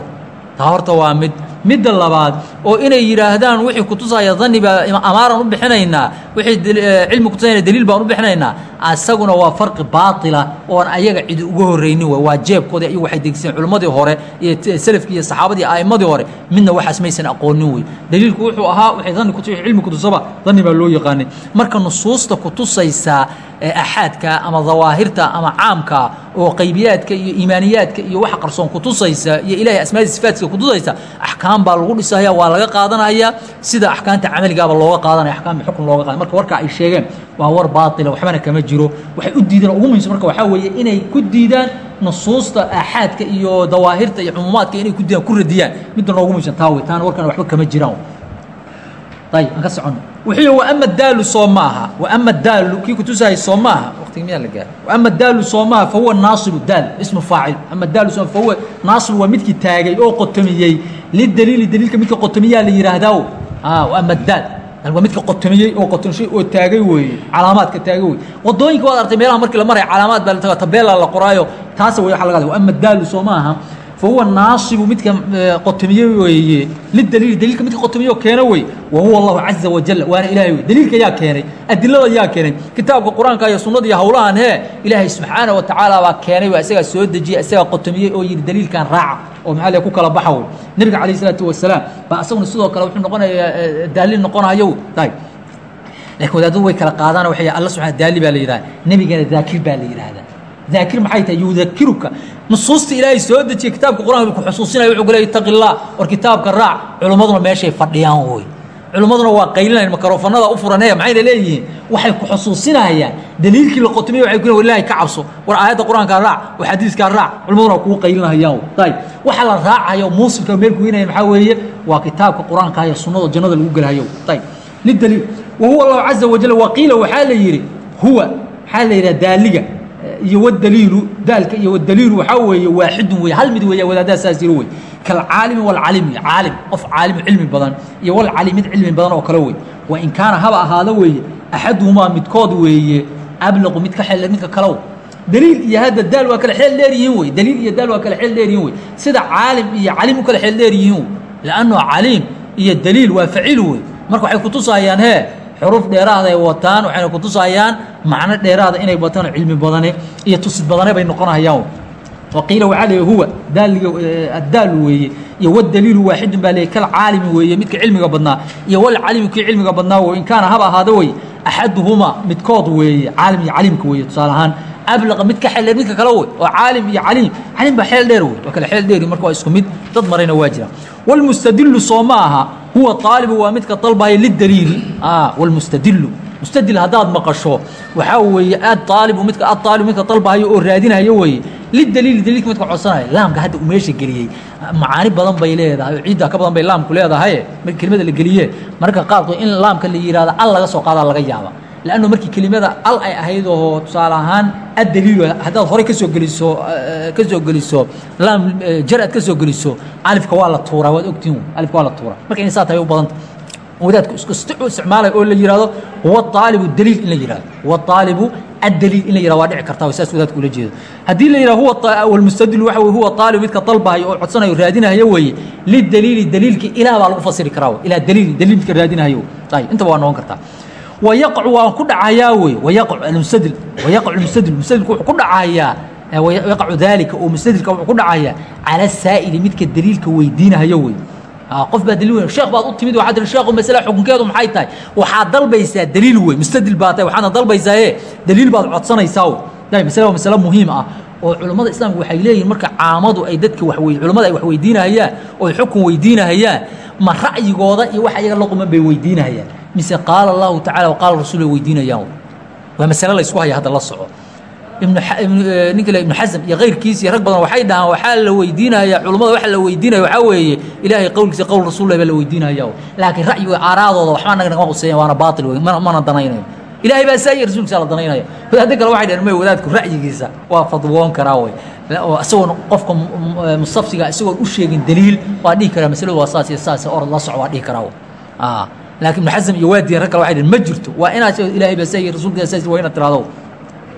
A: taa horta waa mid midda labaad oo inay yidhaahdaan wixii kutusaya dani baa amaaran u bixinaynaa. Wixii cilmi kutusayna daliil baan u bixinaynaa. Asaguna waa farqi baatila oon ayaga cidi uga horreynin wey waa jeebkoodii ayagu waxay degsiyen culimmadii hore iyo selafkii iyo saxaabadii a'immadii hore. Midna waxaas maysan aqoonin wey. Daliilku wuxuu ahaa waxay dani kutu cilmi kutusaba dani baa loo yaqaanay. Marka nusuusta kutusaysaa axaadka ama dawaahirta ama caamka oo qaybiyaadka iyo iimaaniyaadka iyo waxa qarsoon kutusaysa iyo ilahay asmaadii sifaatkiisa kutusaysa axkaam baa lagu dhisaya waa laga qaadanaya. Sida axkaamta camaligaaba looga qaadanaya axkaam xukm looga qaada marka warka ay sheegeen waa war baatila waxbana kama jiro. Waxay u diideen ugu muhimsan marka waxaa weeye inay ku diidaan nusuusta aaxaadka iyo dawaahirta iyo cumuumaadka inay ku diidaan ku radiyaan. Midda noogu muhimsan taa wey taana warkana waxba kama jiraan. Ayib aan ka socono wuxuu waama daalu soo maaha. Waama daalu kii kutusahay soo maaha. Waqtigi miyaa la gaara waama daalu soo maaha fahuwa naasibu daal ismu faacil. Ama daalu soo fahuwa naasib waa midkii taagay oo qotomiyey. Lidaliili daliilka midka qotomiyaa la yidhaahdaa waama daal. Waa midka qotomiyey oo qotonshay oo taagay weeye calaamaadka taagay weye waddooyinka waad artay meelaha markii la maraya calaamaad baa la tagaa tabeela la qoraayo. Taasa wey waxa laga hadlay. Waama daalu soo maaha fahuwa naasibu midka qotomiye weeye lidaliili daliilka midka qotomiye oo keena wey wa huwa allahu caza wajal waana ilahay wey daliilka yaa keenay adilada yaa keenay kitaabka qur'aanka iyo sunnada iyo howlahan hee ilaahay subxaana wa tacaala baa keenay waa isagaa soo dejiyey isagaa qotomiyey oo yidhi daliilkan raaca oo maxaa le ku kala baxa wey nebiga calayh isalaatu wasalaam baa isaguna sidoo kale wuxuu noqonayaa daalil noqonayo ayb laakiin wadaadadu way kala qaadaan waxay alla subxana daali baa la yidhahda nebigana daakir baa la yidhahdaa daakir maxay tahay? Yudakiruka. Nusuusta ilaahay soo dejiye kitaabka qur'aanka ku xusuusinaya wuxuu ku leey ittaqi illah war kitaabka raac culimmaduna meeshay fadhiyaan woy. Culimmaduna waa qaylinayaan makarofanada u furanee maxayna leeyihiin? Waxay ku xusuusinayaan. Daliilkii la qotomiyey waxay ku ilaahay ka cabso. War aayadda qur'aankaa raac war xadiiskaa raac culimmaduna waa kugu qaylinahayaan ayib waxa la raacayo muusilka meel kuweynaya maxaa weeye? Waa kitaabka qur'aanka iyo sunnada jannada lagu gelahayo ayib lidaliil wa huwa allahu caza wajal waqiila waxaa la yidhi huwa maxaa la yidhaha daaliga iyo wdaliilu daalka iyo wdaliilu waxaa weeye waaxidun wey hal mid weeya wadaadaha saas yiri wey kalcaalimi walcalimi caalim qof caalim cilmi badan iyo walcalim mid cilmi badan oo kale wey wain kaana haba ahaado weeye axaduhumaa midkood weeye ablaqu mid ka xeel midka kalow daliil iyo hadda daal waa kala xeel dheer yihiin wey daliil iyo daal waa kala xeel dheer yihiin wey sida caalim iyo calim u kala xeel dheer yihiin wey lanno caliim iyo daliil waa faciil wey marka waxay kutusayaan hee xuruuf dheeraada ay wataan waxayna kutusayaan macno dheeraada inay wataan cilmi badane iyo tusid badane bay noqonayaan. Waqiila waxaa leeyahy huwa daaliga addaalu weeye iyo wadaliilu waaxidun baa leeyay kalcaalimi weeye midka cilmiga badnaa iyo walcalimi kii cilmiga badnaa in kaana haba ahaado wey axaduhumaa midkood weeye caalim iyo calimka weeye tusaale ahaan ablaqa mid ka xeel dheer midka kale wey oo caalim iyo caliim calim baa xeel dheer wey waa kale xeel dheeri marka waa isku mid dad marayna waa jira. Walmustadilu soo ma aha huwa aalibu waa midka dalbaya lidaliili. Walmustadilu mustadil haddaad maqasho waxaa weeye aalibu midka aalibu midka dalbahayo oo raadinahayo weeye lidaliili daliilka midka codsanaya laamka hadda uu meesha geliyey. Macaani badan bay leedahay oo ciidda ka badan bay laamku leedahay. Markii kelimada la geliye. Marka qaarkood in laamka la yihahdo al laga soo qaadaa laga yaaba lanno markii kelimada al ay ahayd oo tusaale ahaan addaliilu haddaad horey ka soo geliso ka soo geliso laam jar aad ka soo geliso alifka waa la tuuraa waad ogtihin alifka waa la tuuraa marka inay saa tahay u badanta wadaadku isku isticmaalay oo la yihahdo huwa aalibu daliil in la yihahdo huwa aalibu addaliil in la yihahdo waa dhici kartaa saas wadaadku ula jeedo haddii la yihahdo huwa walmustadil waxa weye huwa aalibu midka dalbahayo oo codsanayo raadinahayo weeye lidaliili daliilki ilaah baa lagu fasiri karaa ilaa daliil daliil midka raadinahayo ayib intaba waa noqon kartaa wayacu waan ku dhacayaa wey wayamustadl wayacu mustadl mustadilku wuxuu ku dhacayaa yacu daalika oo mustadilka wuxuu ku dhacayaa cala saa'ili midka daliilka weydiinahayo wey qof baa daliil wey sheekh baad u timid waxaad tihi sheekhu masala xukunkeedu maxay tahay waxaad dalbaysaa daliil wey mustadil baa tahay waxaadna dalbaysaaye daliil baad codsanaysaa wey yaa masale waa masale muhiim ah oo culammada islaamka waxay leeyihiin marka caamadu ay dadka waxwey culammada ay wax weydiinahayaan ooy xukun weydiinahayaan ma ra'yigooda iyo wax iyaga la quman bay weydiinahayaan. Mise qaala allahu tacala qaala rasul ay weydiinayaan. Waa masale la haya hadda la soco. Ninka le ibnu xasm iyo kayrkiis iyo rag badan waxay dhahaan waxaa la weydiinaya culummada waxa la weydiinaya waxaa weeye ilaahay qowlkiisa qowl rasuullahi baa la weydiinaya laakiin ra'yiga aaraadooda waxba naga quseeyan waana baatil wey mana danaynayo ilaahay baa saa iyo rasuulkiisa la danaynaya wadaadda kale waxay dhaheen may wadaadku ra'yigiisa. Waa fadwoon karaa wey isagoon qofka mustafsiga isagoon u sheegin daliil waa dhihi karaa masaladu waa saas iyo saas orod la soco waa dhihi karaa laakiin ibnu xasm iyo waadiyan rag kale waxay dhaheen ma jirto. Waa inaad ilaahay baa saa iyo rasuulkiisa saas waa inaad tiraahdo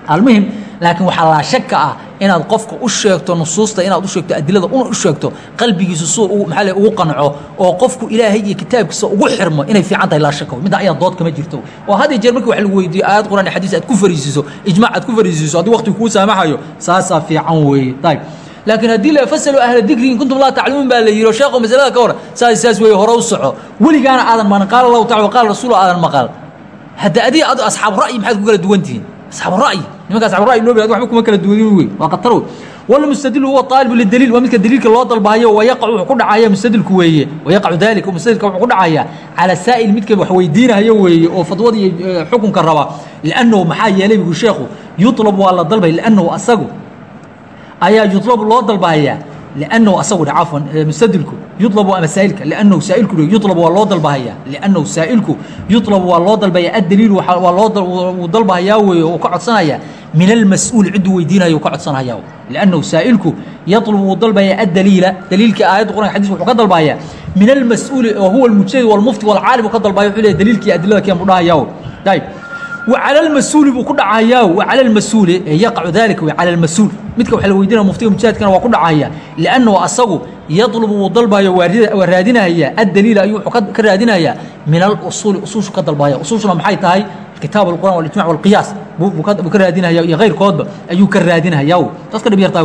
A: almuhim laakiin waxaa laa shaka ah inaad qofka u sheegto nusuusta inaad u sheegto adilada una u sheegto qalbigiisu suu maxaa le ugu qanco oo qofku ilaahay iyo kitaabkiisa ugu xirmo inay fiican tahay laa shaka midda ayaa dood kama jirto. Oo had iyo jeer markii wax lagu weydiiyo aayad quraan xadiis aad ku fariisiiso ijmaac aad ku fariisiiso haddii waqtigu kuu saamaxayo saasaa fiican weeye. Ayib laakiin haddii la fasaluu ahla dikri in kuntum laa taclamuun baa la yidhi oo sheekho masalada ka hor saas saas weeye hore u soco. Weligaana aadan maqan qaala allahu tacala qaala rasuulu aadan maqal. Hadda adiga adu asxaabu ra'yi maxaad ku kala duwan tihiin asxaabu ra'yi nimankaas cabduraay ibn obi waba kuma kala duwanin wey. Waa khatar wey walmustadilu huwa aalibu lidaliil waa midka daliilka loo dalbaayo wayaqacu wuxuu ku dhacaya mustadilku weeye. Wayaqacu daalika mustadilka wuxuu ku dhacaya calaa saa'il midka wax weydiinahayo weeye oo fadwadii eh, xukunka raba. Liannahu maxaa yeelay bugu sheekhu yulabu waa dalbay liannahu asagu ayaa yulabu loo dalbahayaa. Liannahu asaguna cafwan eh, mustadilku yulabu waa masaa'ilka liannahu saa'ilku yulabu waa loo dalbahaya liannahu saa'ilku yulabu waa loo dalbahaya addaliilu waa loo wuu dalbahayaa min almas-uul cidduu weydiinayo ka codsanhayaa lannahu saa'ilku yaطlub wuu dalbayaa addaliila daliilkii aayadda qurana xadis wuxuu ka dalbayaa. Min almas-uuli oo huwa almujtahid walmufti walcaalim uu ka dalbaya wuxuu leey daliilkii adilada keen buu dhahayaa ayib wacala almas-uuli buu ku dhacayaa wacala almas-uuli yaqacu dalika w cala almas-uul midka wax la weydinaya muftiga mujtahidkana waa ku dhacaya liannahu asagu yadlubu wuu dalbaayo waa raadinayaa. Addaliila ayuu wuxuu ka raadinayaa. Min alusuuli usuushu ka dalbaya usuushuna maxay tahay? kitaab alquran walijmac walqiyaas buu ka raadinaya iyo kayrkoodba ayuu ka raadinaya dadka dhib yartaa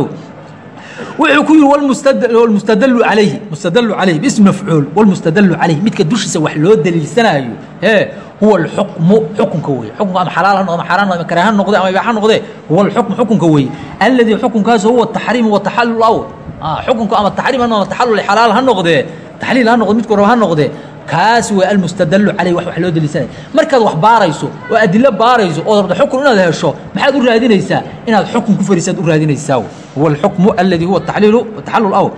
A: wuxuu ku yidhi walmustadallu calayhi mustadallu calayhi bismi mafcuul walmustadallu calayhi midka dushiisa wax loo daliilsanayo hee هو الحكم حكم كوي حكم أم حلال أم حرام أم كراهة نقضي أم إباحة نقضي هو الحكم حكم كوي الذي حكم كاس هو التحريم والتحلل الأول آه حكم أم التحريم أم التحلل حلال هالنقضي تحليل هالنقضي متكر هالنقضي kaas waa almustadallu calayh wax wax loo deliisanaya markaad wax baarayso oo adilo baarayso oo rabto xukun inaad hesho maxaad u raadinaysaa inaad xukun ku fariisaad u raadinaysaa huwa alxukmu alladii huwa ataxliilu wataxallul awal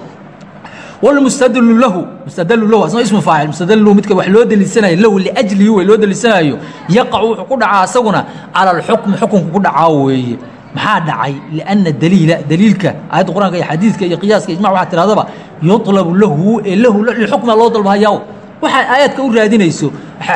A: والمستدل له مستدل له اسمه اسم فاعل مستدل له midka wax loo daliisanayo lahu liajlihi way loo daliisanayo yaqacu wuxuu ku dhacaa asaguna cala alxukm xukunku ku dhacaa weeye maxaa dhacay lianna daliila daliilka aayadda qur-aanka iyo xadiidka iyo qiyaaska ijmac waxaa tirahdaba yutlabu lahu ee lahu lilxukma loo dalbahayaa waxaa aayaadka u raadinayso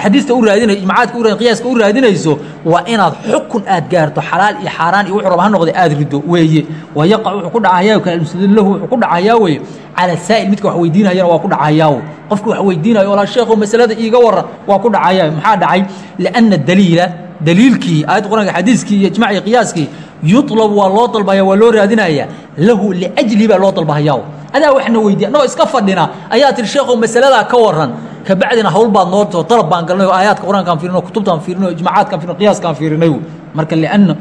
A: xadiiska u raadinayso ijmacaadka u qiyaaska u raadinayso waa inaad xukun aad gaarto xalaal iyo xaaraan iyo wuxuu raba ha noqday aad rido weeye. Wa yaqac wuxuu ku dhacayaa kale almustadil lahu wuxuu ku dhacayaa weeye cala saa'il midka wax weydiinayana waa ku dhacayaa qofka wax weydiinayo walaa sheekhu masalada iiga waran waa ku dhacayaa maxaa dhacay? Lianna daliila daliilkii aayadda qur'aanka xadiiskii iyo ijmac iyo qiyaaskii yuطlab waa loo dalbaya waa loo raadinaya lahu liajli baa loo dalbahayaa adaa waxna weydiya annagoo iska fadhina ayaa tiri sheekhow masaladaa ka waran kabacdina hawl baad noortoo dalab baan galnay oo aayaadka qur'aankaan fiirino kutubtaan fiirino ijmacaadkaan fiirino qiyaaskaan fiirinay marka lianna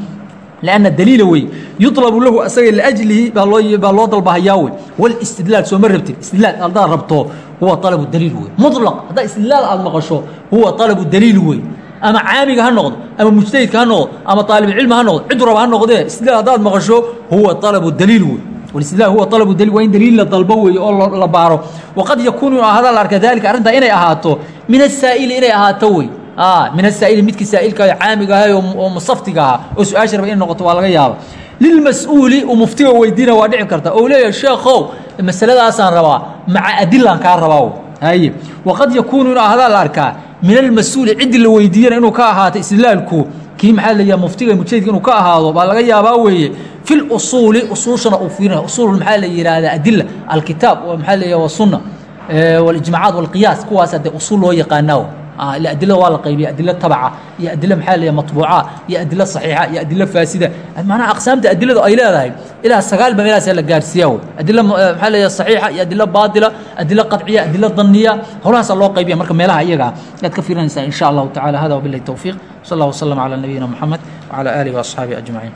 A: lianna daliila wey yutlabu lahu asaga liajlihi baa loo dalbahayaa wey walistidlaal soo ma rabtid. Istidlaal haddaad rabto huwa talabu daliil wey mutlaq haddaa istidlaal aad maqasho huwa talabu daliil wey ama caamiga ha noqdo ama mujtahidka ha noqdo ama aalibcilmi ha noqdo cidu raba ha noqdee istidlaal haddaad maqasho huwa wlistidlaal huwa alabu daliil waa in daliil la dalbo weeye oo la baaro. Waqad yakuunu inu ahaada la arka daalika arrintaa inay ahaato min asaa'ili inay ahaato wey. Ah, min asaa'ili midkii saa'ilka ah, caamiga ahay oo musaftiga ahaa oo su'aasha raba inay noqoto waa laga yaaba lilmas-uuli uu muftiga weydiina waa dhici karta. Ou leeyahay sheekhow masaladaasaan rabaa maca adilaan kaa rabaa haye waqad yakuunu inuu ahaada la arkaa min almas-uuli ciddii la weydiiyana inuu ka ahaato istidlaalku kii maxaa leeyaha muftiga mujtahidka inuu ka ahaado baa laga yaabaa weeye fi lusuuli usuushana uu fiirinaya usuul maxaa la yidhaahdaa adila alkitaab maxaa leeyaha wasunna walijmaacaat walqiyaas kuwaas haddee usuul loo yaqaanaa ah, ila adilada waa la qaybiya adilo tabaca iyo adilo maxaa leeyaha matbuuca iyo adilo saxiixa iyo adilo faasida. Macnaha aqsaamta adiladu ay leedahay ilaa sagaal baa meelaasaa la gaarsiiyaa wey adilo eh, maxaa leeyaha saxiixa iyo adilo baatila adilo qadciya adilo daniya howlahaasaa loo qaybiya marka meelaha iyagaa ayaad ah. ka fiirinaysaa in sha allahu tacala hada wabilahi towfiiq صلى الله وسلم على نبينا محمد وعلى آله وأصحابه أجمعين